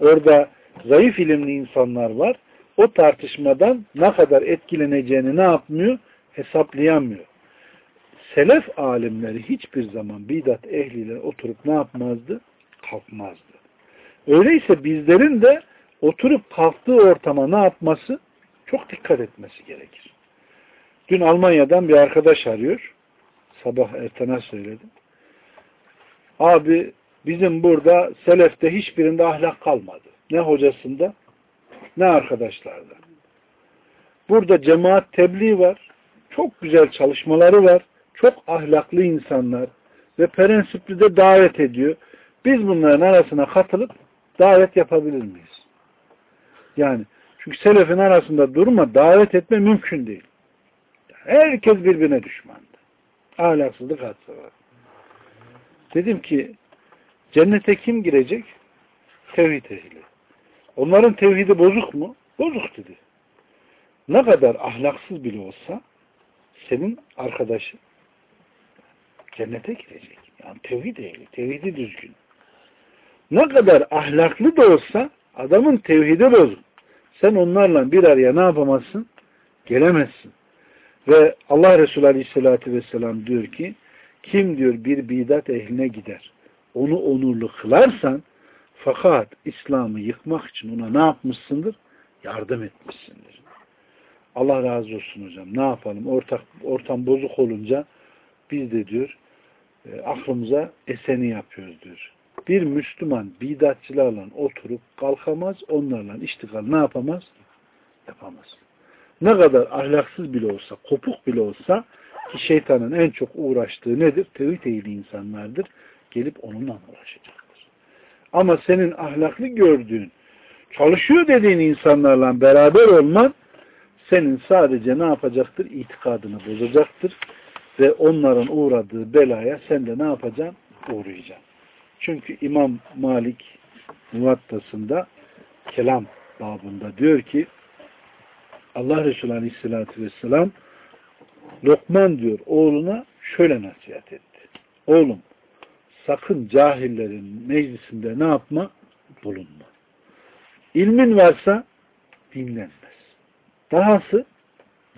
[SPEAKER 1] Orada zayıf ilimli insanlar var. O tartışmadan ne kadar etkileneceğini ne yapmıyor? Hesaplayamıyor. Selef alimleri hiçbir zaman bidat ehliyle oturup ne yapmazdı? Kalkmazdı. Öyleyse bizlerin de oturup kalktığı ortama ne yapması? Çok dikkat etmesi gerekir. Dün Almanya'dan bir arkadaş arıyor. Sabah ertene söyledim. Abi bizim burada selefte hiçbirinde ahlak kalmadı. Ne hocasında ne arkadaşlarda. Burada cemaat tebliğ var. Çok güzel çalışmaları var. Çok ahlaklı insanlar ve prensipli de davet ediyor. Biz bunların arasına katılıp davet yapabilir miyiz? Yani çünkü selefin arasında durma, davet etme mümkün değil. Herkes birbirine düşmandı. Ahlaksızlık hadise var. Dedim ki cennete kim girecek? Tevhid ehli. Onların tevhidi bozuk mu? Bozuk dedi. Ne kadar ahlaksız bile olsa senin arkadaşın cennete girecek. Yani tevhid ehli, tevhidi düzgün. Ne kadar ahlaklı da olsa adamın tevhidi bozuk. Sen onlarla bir araya ne yapamazsın? Gelemezsin. Ve Allah Resulü Aleyhisselatü Vesselam diyor ki kim diyor bir bidat ehline gider onu onurlu kılarsan fakat İslam'ı yıkmak için ona ne yapmışsındır? Yardım etmişsindir. Allah razı olsun hocam. Ne yapalım? Ortak, ortam bozuk olunca biz de diyor e, aklımıza eseni yapıyoruz diyor. Bir Müslüman bidatçılarla oturup kalkamaz, onlarla iştigal ne yapamaz? Yapamaz. Ne kadar ahlaksız bile olsa, kopuk bile olsa ki şeytanın en çok uğraştığı nedir? Tevhid ehli insanlardır. Gelip onunla uğraşacaktır. Ama senin ahlaklı gördüğün, çalışıyor dediğin insanlarla beraber olman senin sadece ne yapacaktır? İtikadını bozacaktır. Ve onların uğradığı belaya sen de ne yapacaksın? Uğrayacaksın. Çünkü İmam Malik muvattasında kelam babında diyor ki Allah Resulü Aleyhisselatü Vesselam Lokman diyor oğluna şöyle nasihat etti. Oğlum sakın cahillerin meclisinde ne yapma? Bulunma. İlmin varsa dinlenmez. Dahası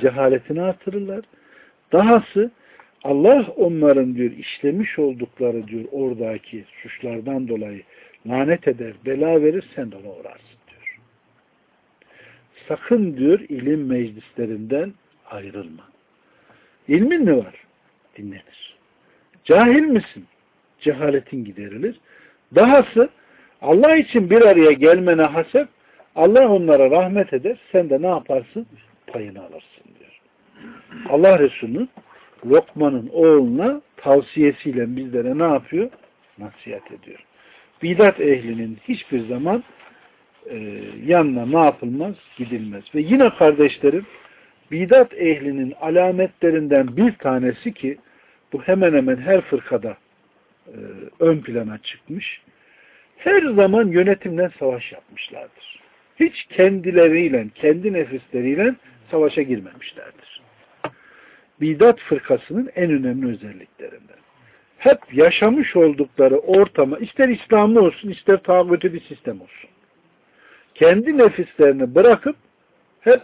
[SPEAKER 1] cehaletini artırırlar. Dahası Allah onların diyor işlemiş oldukları diyor oradaki suçlardan dolayı lanet eder, bela verir sen de ona uğrarsın diyor. Sakın diyor ilim meclislerinden ayrılma. İlmin mi var? Dinlenir. Cahil misin? Cehaletin giderilir. Dahası Allah için bir araya gelmene hasep Allah onlara rahmet eder. Sen de ne yaparsın? Payını alırsın diyor. Allah Resulü Lokman'ın oğluna tavsiyesiyle bizlere ne yapıyor? Nasihat ediyor. Bidat ehlinin hiçbir zaman e, yanına ne yapılmaz? Gidilmez. Ve yine kardeşlerim bidat ehlinin alametlerinden bir tanesi ki bu hemen hemen her fırkada e, ön plana çıkmış. Her zaman yönetimle savaş yapmışlardır. Hiç kendileriyle, kendi nefisleriyle savaşa girmemişlerdir. Bidat fırkasının en önemli özelliklerinden. Hep yaşamış oldukları ortama, ister İslamlı olsun, ister tağutu bir sistem olsun. Kendi nefislerini bırakıp hep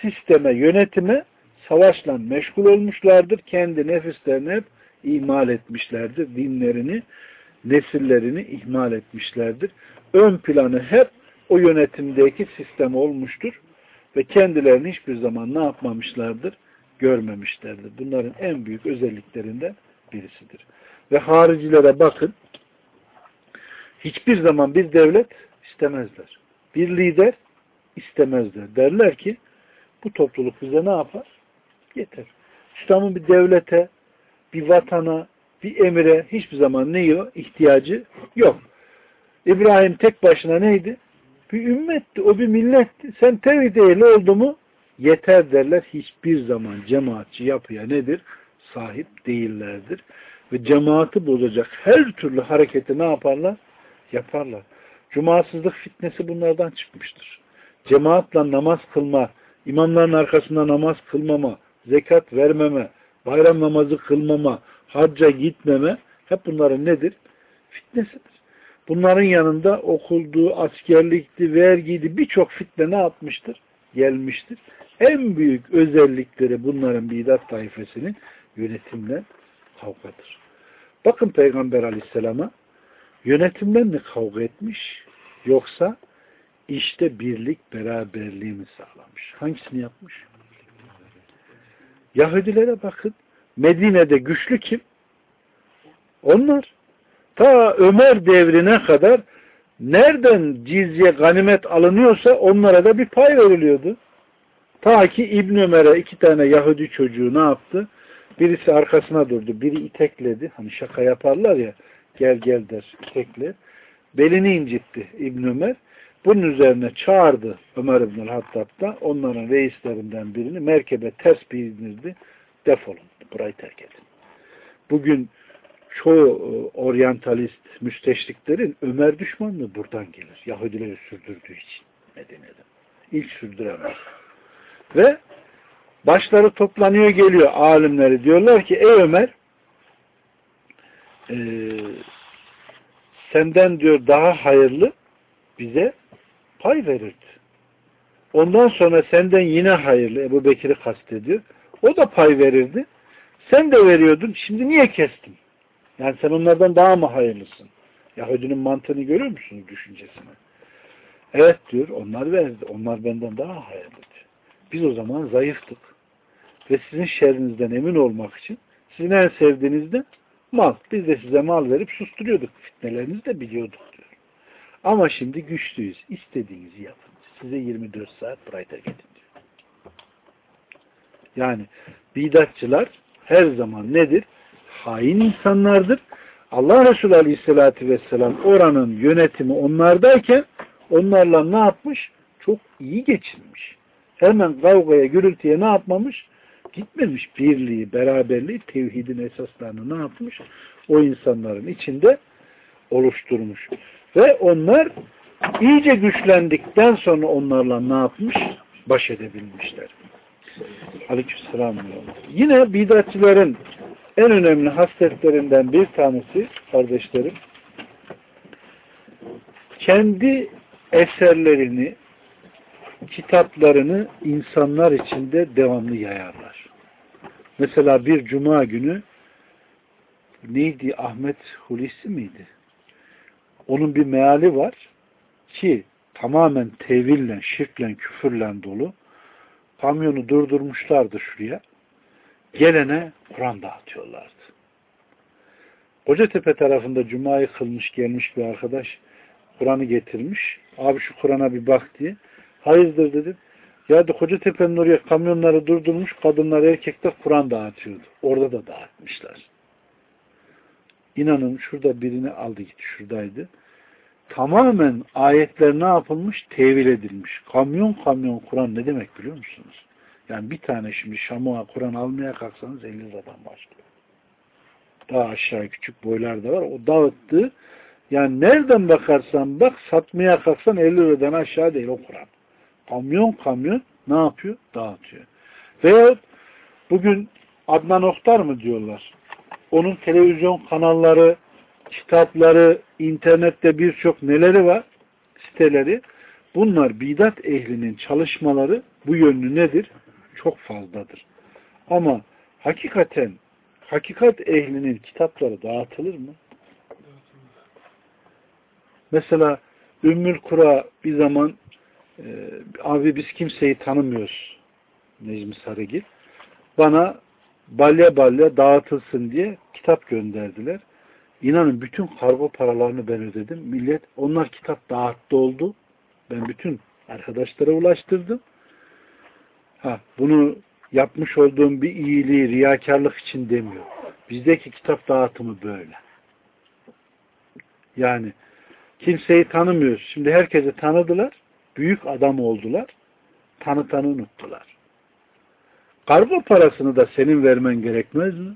[SPEAKER 1] sisteme, yönetime savaşla meşgul olmuşlardır. Kendi nefislerini hep ihmal etmişlerdir. Dinlerini, nesillerini ihmal etmişlerdir. Ön planı hep o yönetimdeki sistem olmuştur. Ve kendilerini hiçbir zaman ne yapmamışlardır? Görmemişlerdir. Bunların en büyük özelliklerinden birisidir. Ve haricilere bakın hiçbir zaman bir devlet istemezler. Bir lider istemezler. Derler ki bu topluluk bize ne yapar? Yeter. İslam'ın bir devlete, bir vatana, bir emire hiçbir zaman ne yiyor? İhtiyacı yok. İbrahim tek başına neydi? Bir ümmetti, o bir milletti. Sen tevhid ehli oldu mu yeter derler. Hiçbir zaman cemaatçi yapıya nedir? Sahip değillerdir. Ve cemaati bozacak her türlü hareketi ne yaparlar? Yaparlar. Cumasızlık fitnesi bunlardan çıkmıştır. Cemaatla namaz kılma, imamların arkasında namaz kılmama, zekat vermeme, bayram namazı kılmama, hacca gitmeme hep bunların nedir? Fitnesidir. Bunların yanında okuldu, askerlikti, vergiydi birçok fitne ne yapmıştır? Gelmiştir. En büyük özellikleri bunların bidat tayfesinin yönetimle kavgadır. Bakın Peygamber aleyhisselama yönetimden mi kavga etmiş yoksa işte birlik beraberliğini sağlamış. Hangisini yapmış? Yahudilere bakın. Medine'de güçlü kim? Onlar. Ta Ömer devrine kadar nereden cizye ganimet alınıyorsa onlara da bir pay veriliyordu. Ta ki İbn Ömer'e iki tane Yahudi çocuğu ne yaptı? Birisi arkasına durdu, biri itekledi. Hani şaka yaparlar ya, gel gel der, itekle. Belini incitti İbn Ömer. Bunun üzerine çağırdı Ömer İbn Hattab'da onların reislerinden birini merkebe ters bindirdi. Defolun, burayı terk edin. Bugün çoğu e, oryantalist müsteşriklerin Ömer düşmanlığı buradan gelir. Yahudileri sürdürdüğü için Medine'de. İlk sürdüremez. Ve başları toplanıyor geliyor alimleri. Diyorlar ki ey Ömer e, senden diyor daha hayırlı bize pay verirdi. Ondan sonra senden yine hayırlı Ebu Bekir'i kastediyor. O da pay verirdi. Sen de veriyordun. Şimdi niye kestin? Yani sen onlardan daha mı hayırlısın? Yahudinin mantığını görüyor musunuz düşüncesini? Evet diyor. Onlar verdi. Onlar benden daha hayırlı diyor. Biz o zaman zayıftık. Ve sizin şerrinizden emin olmak için sizin en sevdiğiniz de Mal. Biz de size mal verip susturuyorduk. Fitnelerinizi de biliyorduk. Ama şimdi güçlüyüz. İstediğinizi yapın. Size 24 saat burayı terk diyor. Yani bidatçılar her zaman nedir? Hain insanlardır. Allah Resulü Aleyhisselatü Vesselam oranın yönetimi onlardayken onlarla ne yapmış? Çok iyi geçirmiş. Hemen kavgaya, gürültüye ne yapmamış? Gitmemiş. Birliği, beraberliği, tevhidin esaslarını ne yapmış? O insanların içinde oluşturmuş. Ve onlar iyice güçlendikten sonra onlarla ne yapmış? Baş edebilmişler. Aleykümselam. Yine bidatçilerin en önemli hasletlerinden bir tanesi kardeşlerim kendi eserlerini kitaplarını insanlar içinde devamlı yayarlar. Mesela bir cuma günü neydi? Ahmet Hulusi miydi? Onun bir meali var ki tamamen teville, şirkle, küfürle dolu. Kamyonu durdurmuşlardı şuraya. Gelene Kur'an dağıtıyorlardı. Kocatepe tarafında Cuma'yı kılmış gelmiş bir arkadaş Kur'an'ı getirmiş. Abi şu Kur'an'a bir bak diye. Hayırdır dedim. Ya da Kocatepe'nin oraya kamyonları durdurmuş kadınlar erkekler Kur'an dağıtıyordu. Orada da dağıtmışlar. İnanın şurada birini aldı gitti şuradaydı. Tamamen ayetler ne yapılmış? Tevil edilmiş. Kamyon kamyon Kur'an ne demek biliyor musunuz? Yani bir tane şimdi Şam'a Kur'an almaya kalksanız 50 liradan başlıyor. Daha aşağı küçük boylar da var. O dağıttı. Yani nereden bakarsan bak satmaya kalksan 50 liradan aşağı değil o Kur'an. Kamyon kamyon ne yapıyor? Dağıtıyor. Veya bugün Adnan Oktar mı diyorlar? Onun televizyon kanalları, kitapları, internette birçok neleri var? Siteleri. Bunlar bidat ehlinin çalışmaları bu yönlü nedir? Çok fazladır. Ama hakikaten hakikat ehlinin kitapları dağıtılır mı? Mesela Ümmül Kura bir zaman e, abi biz kimseyi tanımıyoruz Necmi Sarıgil. Bana balya balya dağıtılsın diye kitap gönderdiler. İnanın bütün kargo paralarını ben ödedim. Millet onlar kitap dağıttı oldu. Ben bütün arkadaşlara ulaştırdım. Ha, bunu yapmış olduğum bir iyiliği riyakarlık için demiyor. Bizdeki kitap dağıtımı böyle. Yani kimseyi tanımıyoruz. Şimdi herkesi tanıdılar. Büyük adam oldular. Tanıtanı unuttular. Kargo parasını da senin vermen gerekmez mi?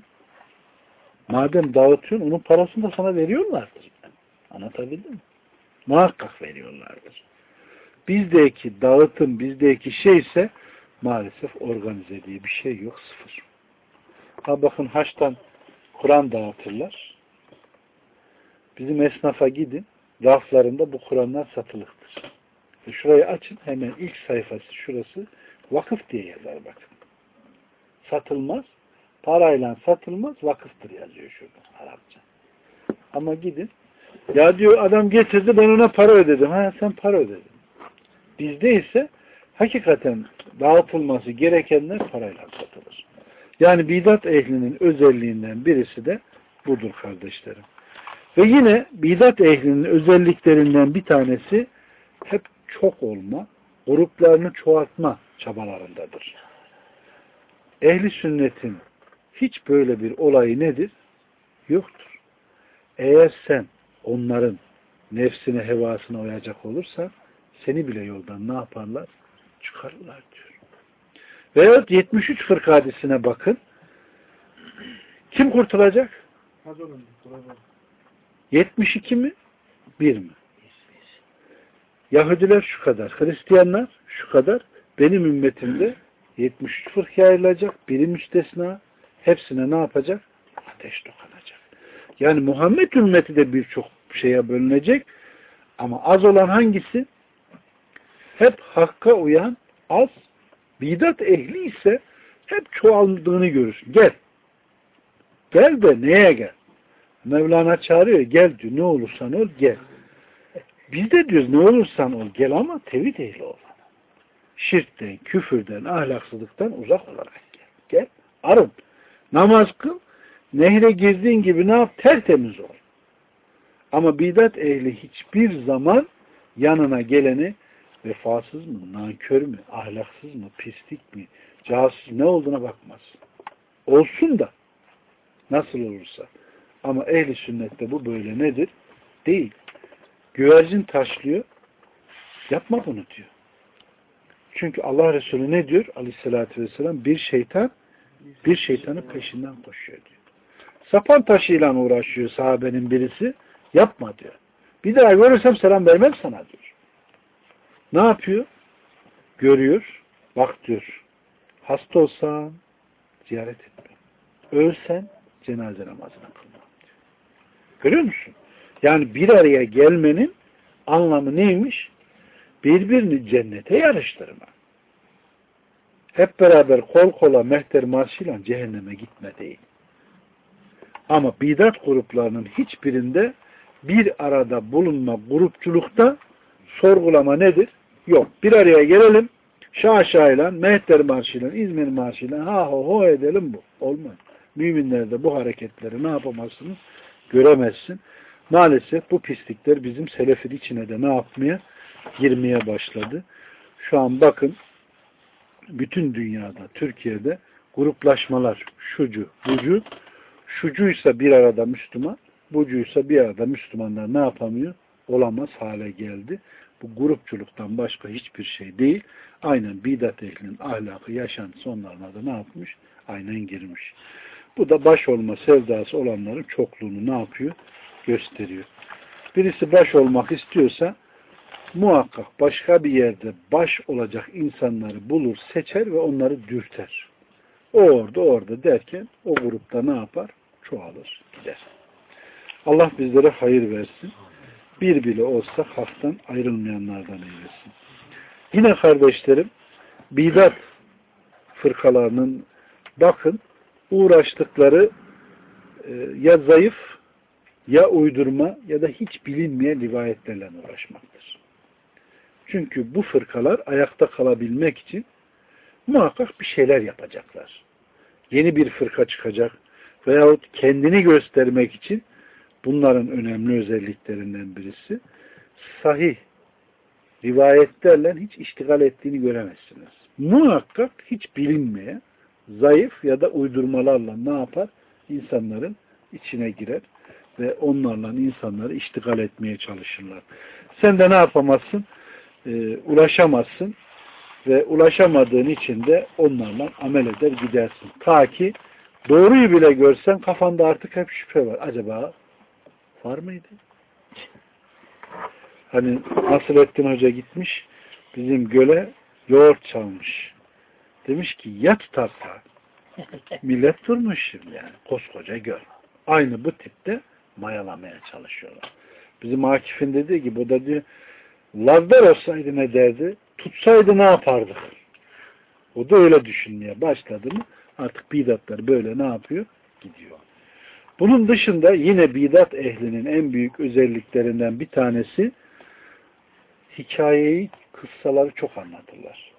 [SPEAKER 1] Madem dağıtıyorsun onun parasını da sana veriyorlardır. Anlatabildim mi? Muhakkak veriyorlardır. Bizdeki dağıtım, bizdeki şey ise maalesef organize diye bir şey yok. Sıfır. Ha bakın haçtan Kur'an dağıtırlar. Bizim esnafa gidin. Raflarında bu Kur'anlar satılıktır. Şurayı açın. Hemen ilk sayfası şurası. Vakıf diye yazar bakın. Satılmaz. Parayla satılmaz. Vakıftır yazıyor şurada. Arapça. Ama gidin. Ya diyor adam getirdi ben ona para ödedim. Ha sen para ödedin. Bizde ise hakikaten dağıtılması gerekenler parayla satılır. Yani bidat ehlinin özelliğinden birisi de budur kardeşlerim. Ve yine bidat ehlinin özelliklerinden bir tanesi hep çok olma, gruplarını çoğaltma çabalarındadır. Ehli sünnetin hiç böyle bir olayı nedir? Yoktur. Eğer sen onların nefsine, hevasına uyacak olursan seni bile yoldan ne yaparlar? Çıkarırlar diyor. Veya 73 fırka hadisine bakın. Kim kurtulacak? 72 mi? 1 mi? Yahudiler şu kadar, Hristiyanlar şu kadar, benim ümmetimde 73 fırka ayrılacak, biri müstesna, hepsine ne yapacak? Ateş dokunacak. Yani Muhammed ümmeti de birçok şeye bölünecek ama az olan hangisi? Hep hakka uyan az, bidat ehli ise hep çoğaldığını görürsün. Gel. Gel de neye gel? Mevlana çağırıyor. Gel diyor. Ne olursan ol gel. Biz de diyoruz ne olursan ol gel ama tevhid ehli ol. Şirkten, küfürden, ahlaksızlıktan uzak olarak gel. Gel. Arın. Namaz kıl. Nehre girdiğin gibi ne yap? Tertemiz ol. Ama bidat ehli hiçbir zaman yanına geleni vefasız mı, nankör mü, ahlaksız mı, pislik mi, casus ne olduğuna bakmaz. Olsun da nasıl olursa. Ama ehli sünnette bu böyle nedir? Değil. Güvercin taşlıyor. Yapma bunu diyor. Çünkü Allah Resulü ne diyor? Aleyhissalatü vesselam bir şeytan bir şeytanın peşinden koşuyor diyor. Sapan taşıyla uğraşıyor sahabenin birisi. Yapma diyor. Bir daha görürsem selam vermem sana diyor. Ne yapıyor? Görüyor. Bak diyor. Hasta olsan ziyaret etme. Ölsen cenaze namazına kılma. Diyor. Görüyor musun? Yani bir araya gelmenin anlamı neymiş? Birbirini cennete yarıştırma. Hep beraber kol kola mehter marşıyla cehenneme gitme değil. Ama bidat gruplarının hiçbirinde bir arada bulunma grupçulukta sorgulama nedir? Yok. Bir araya gelelim. Şaşayla, Mehter Marşı'yla, İzmir Marşı'yla ha ho ho edelim bu. Olmaz. Müminlerde bu hareketleri ne yapamazsınız? Göremezsin. Maalesef bu pislikler bizim selefin içine de ne yapmaya? Girmeye başladı. Şu an bakın bütün dünyada, Türkiye'de gruplaşmalar şucu, bucu, şucuysa bir arada Müslüman, bucuysa bir arada Müslümanlar ne yapamıyor? Olamaz hale geldi. Bu grupçuluktan başka hiçbir şey değil. Aynen bidat ehlinin ahlakı, yaşantısı onlarına da ne yapmış? Aynen girmiş. Bu da baş olma sevdası olanların çokluğunu ne yapıyor? Gösteriyor. Birisi baş olmak istiyorsa muhakkak başka bir yerde baş olacak insanları bulur, seçer ve onları dürter. O orada, orada derken o grupta ne yapar? Çoğalır, gider. Allah bizlere hayır versin. Bir bile olsa haktan ayrılmayanlardan eylesin. Yine kardeşlerim, bidat fırkalarının bakın uğraştıkları e, ya zayıf ya uydurma ya da hiç bilinmeyen rivayetlerle uğraşmaktır. Çünkü bu fırkalar ayakta kalabilmek için muhakkak bir şeyler yapacaklar. Yeni bir fırka çıkacak veyahut kendini göstermek için bunların önemli özelliklerinden birisi sahih rivayetlerle hiç iştigal ettiğini göremezsiniz. Muhakkak hiç bilinmeye zayıf ya da uydurmalarla ne yapar? İnsanların içine girer ve onlarla insanları iştigal etmeye çalışırlar. Sen de ne yapamazsın? Ee, ulaşamazsın ve ulaşamadığın için de onlarla amel eder gidersin. Ta ki doğruyu bile görsen kafanda artık hep şüphe var. Acaba var mıydı? Hani Nasrettin Hoca gitmiş bizim göle yoğurt çalmış. Demiş ki ya tutarsa millet durmuş şimdi yani koskoca göl. Aynı bu tipte mayalamaya çalışıyorlar. Bizim Akif'in dediği gibi o da diyor Lazdar olsaydı ne derdi? Tutsaydı ne yapardık? O da öyle düşünmeye başladı mı artık bidatlar böyle ne yapıyor? Gidiyor. Bunun dışında yine bidat ehlinin en büyük özelliklerinden bir tanesi hikayeyi, kıssaları çok anlatırlar.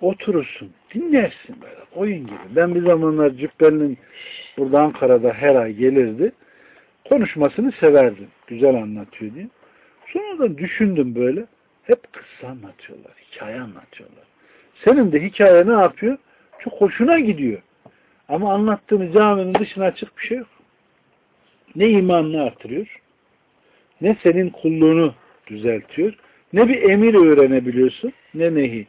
[SPEAKER 1] Oturursun, dinlersin böyle, oyun gibi. Ben bir zamanlar Cübbeli'nin burada Ankara'da her ay gelirdi. Konuşmasını severdim. Güzel anlatıyor diye. Sonra düşündüm böyle. Hep kıssa anlatıyorlar, hikaye anlatıyorlar. Senin de hikaye ne yapıyor? Çok hoşuna gidiyor. Ama anlattığını caminin dışına açık bir şey yok. Ne imanını artırıyor, ne senin kulluğunu düzeltiyor, ne bir emir öğrenebiliyorsun, ne nehi.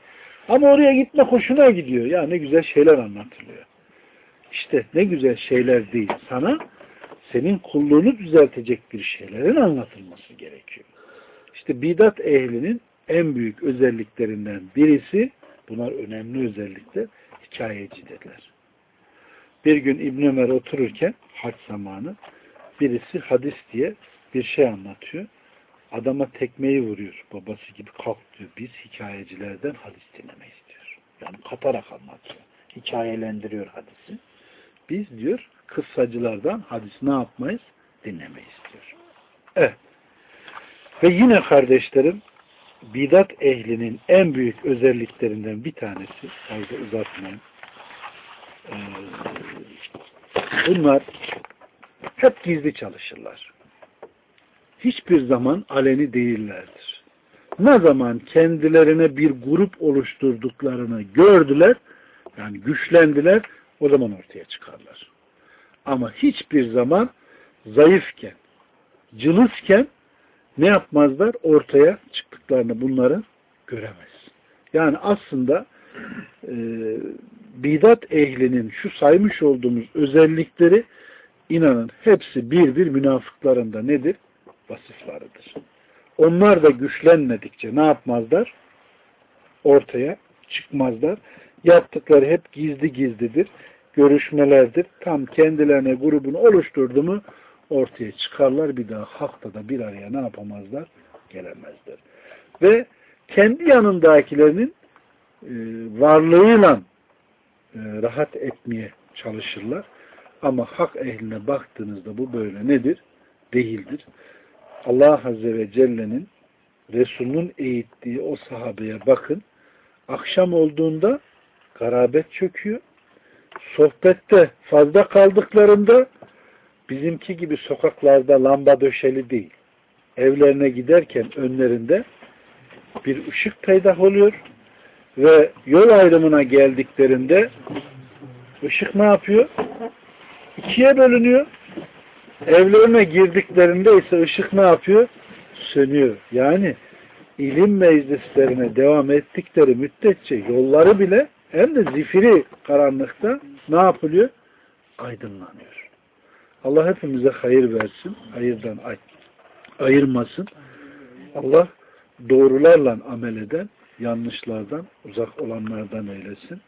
[SPEAKER 1] Ama oraya gitme hoşuna gidiyor. Ya ne güzel şeyler anlatılıyor. İşte ne güzel şeyler değil. Sana senin kulluğunu düzeltecek bir şeylerin anlatılması gerekiyor. İşte bidat ehlinin en büyük özelliklerinden birisi, bunlar önemli özellikler, hikayecidirler. Bir gün İbn Ömer otururken hac zamanı birisi hadis diye bir şey anlatıyor. Adama tekmeyi vuruyor. Babası gibi kalk diyor. Biz hikayecilerden hadis dinlemeyi istiyor. Yani katarak anlatıyor. Hikayelendiriyor hadisi. Biz diyor kıssacılardan hadis ne yapmayız? Dinlemeyi istiyor. Evet. Ve yine kardeşlerim bidat ehlinin en büyük özelliklerinden bir tanesi fazla uzatmayın. Ee, Bunlar hep gizli çalışırlar. Hiçbir zaman aleni değillerdir. Ne zaman kendilerine bir grup oluşturduklarını gördüler, yani güçlendiler, o zaman ortaya çıkarlar. Ama hiçbir zaman zayıfken, cılızken ne yapmazlar? Ortaya çıktıklarını bunların göremez. Yani aslında e, bidat ehlinin şu saymış olduğumuz özellikleri inanın hepsi bir bir münafıklarında nedir? Vasıflarıdır. Onlar da güçlenmedikçe ne yapmazlar? Ortaya çıkmazlar. Yaptıkları hep gizli gizlidir. Görüşmelerdir. Tam kendilerine grubunu oluşturdu mu ortaya çıkarlar. Bir daha hakta da bir araya ne yapamazlar? Gelemezler. Ve kendi yanındakilerinin e, varlığıyla e, rahat etmeye çalışırlar. Ama hak ehline baktığınızda bu böyle nedir? Değildir. Allah Azze ve Celle'nin Resul'ün eğittiği o sahabeye bakın. Akşam olduğunda garabet çöküyor. Sohbette fazla kaldıklarında bizimki gibi sokaklarda lamba döşeli değil. Evlerine giderken önlerinde bir ışık peydah oluyor ve yol ayrımına geldiklerinde ışık ne yapıyor? İkiye bölünüyor. Evlerine girdiklerinde ise ışık ne yapıyor? Sönüyor. Yani ilim meclislerine devam ettikleri müddetçe yolları bile hem de zifiri karanlıkta ne yapılıyor? Aydınlanıyor. Allah hepimize hayır versin. Hayırdan ay ayırmasın. Allah doğrularla amel eden, yanlışlardan uzak olanlardan eylesin.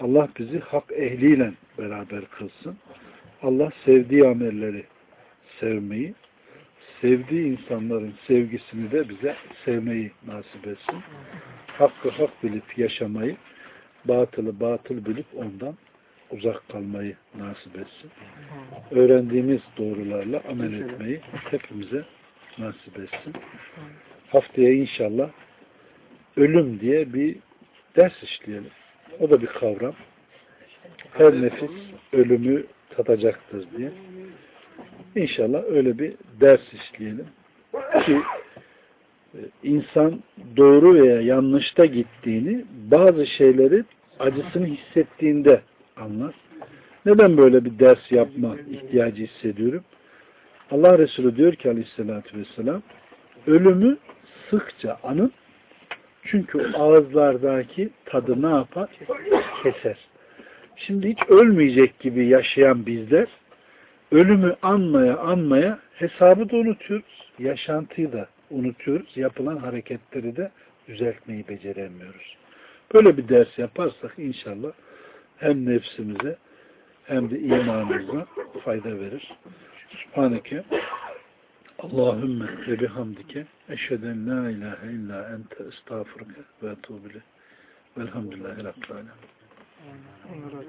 [SPEAKER 1] Allah bizi hak ehliyle beraber kılsın. Allah sevdiği amelleri sevmeyi, sevdiği insanların sevgisini de bize sevmeyi nasip etsin. Hakkı hak bilip yaşamayı, batılı batıl bilip ondan uzak kalmayı nasip etsin. Öğrendiğimiz doğrularla amel etmeyi hepimize nasip etsin. Haftaya inşallah ölüm diye bir ders işleyelim. O da bir kavram. Her nefis ölümü tadacaktır diye. İnşallah öyle bir ders işleyelim. Ki e, insan doğru veya yanlışta gittiğini bazı şeyleri acısını hissettiğinde anlar. Neden böyle bir ders yapma ihtiyacı hissediyorum? Allah Resulü diyor ki aleyhissalatü vesselam ölümü sıkça anın çünkü ağızlardaki tadı ne yapar? Keser. Şimdi hiç ölmeyecek gibi yaşayan bizler ölümü anmaya anmaya hesabı da unutuyoruz. Yaşantıyı da unutuyoruz. Yapılan hareketleri de düzeltmeyi beceremiyoruz. Böyle bir ders yaparsak inşallah hem nefsimize hem de imanımıza fayda verir. Subhaneke Allahümme ve bihamdike eşheden la ilahe illa ente estağfurke ve etubile velhamdülillahi rabbil alemin.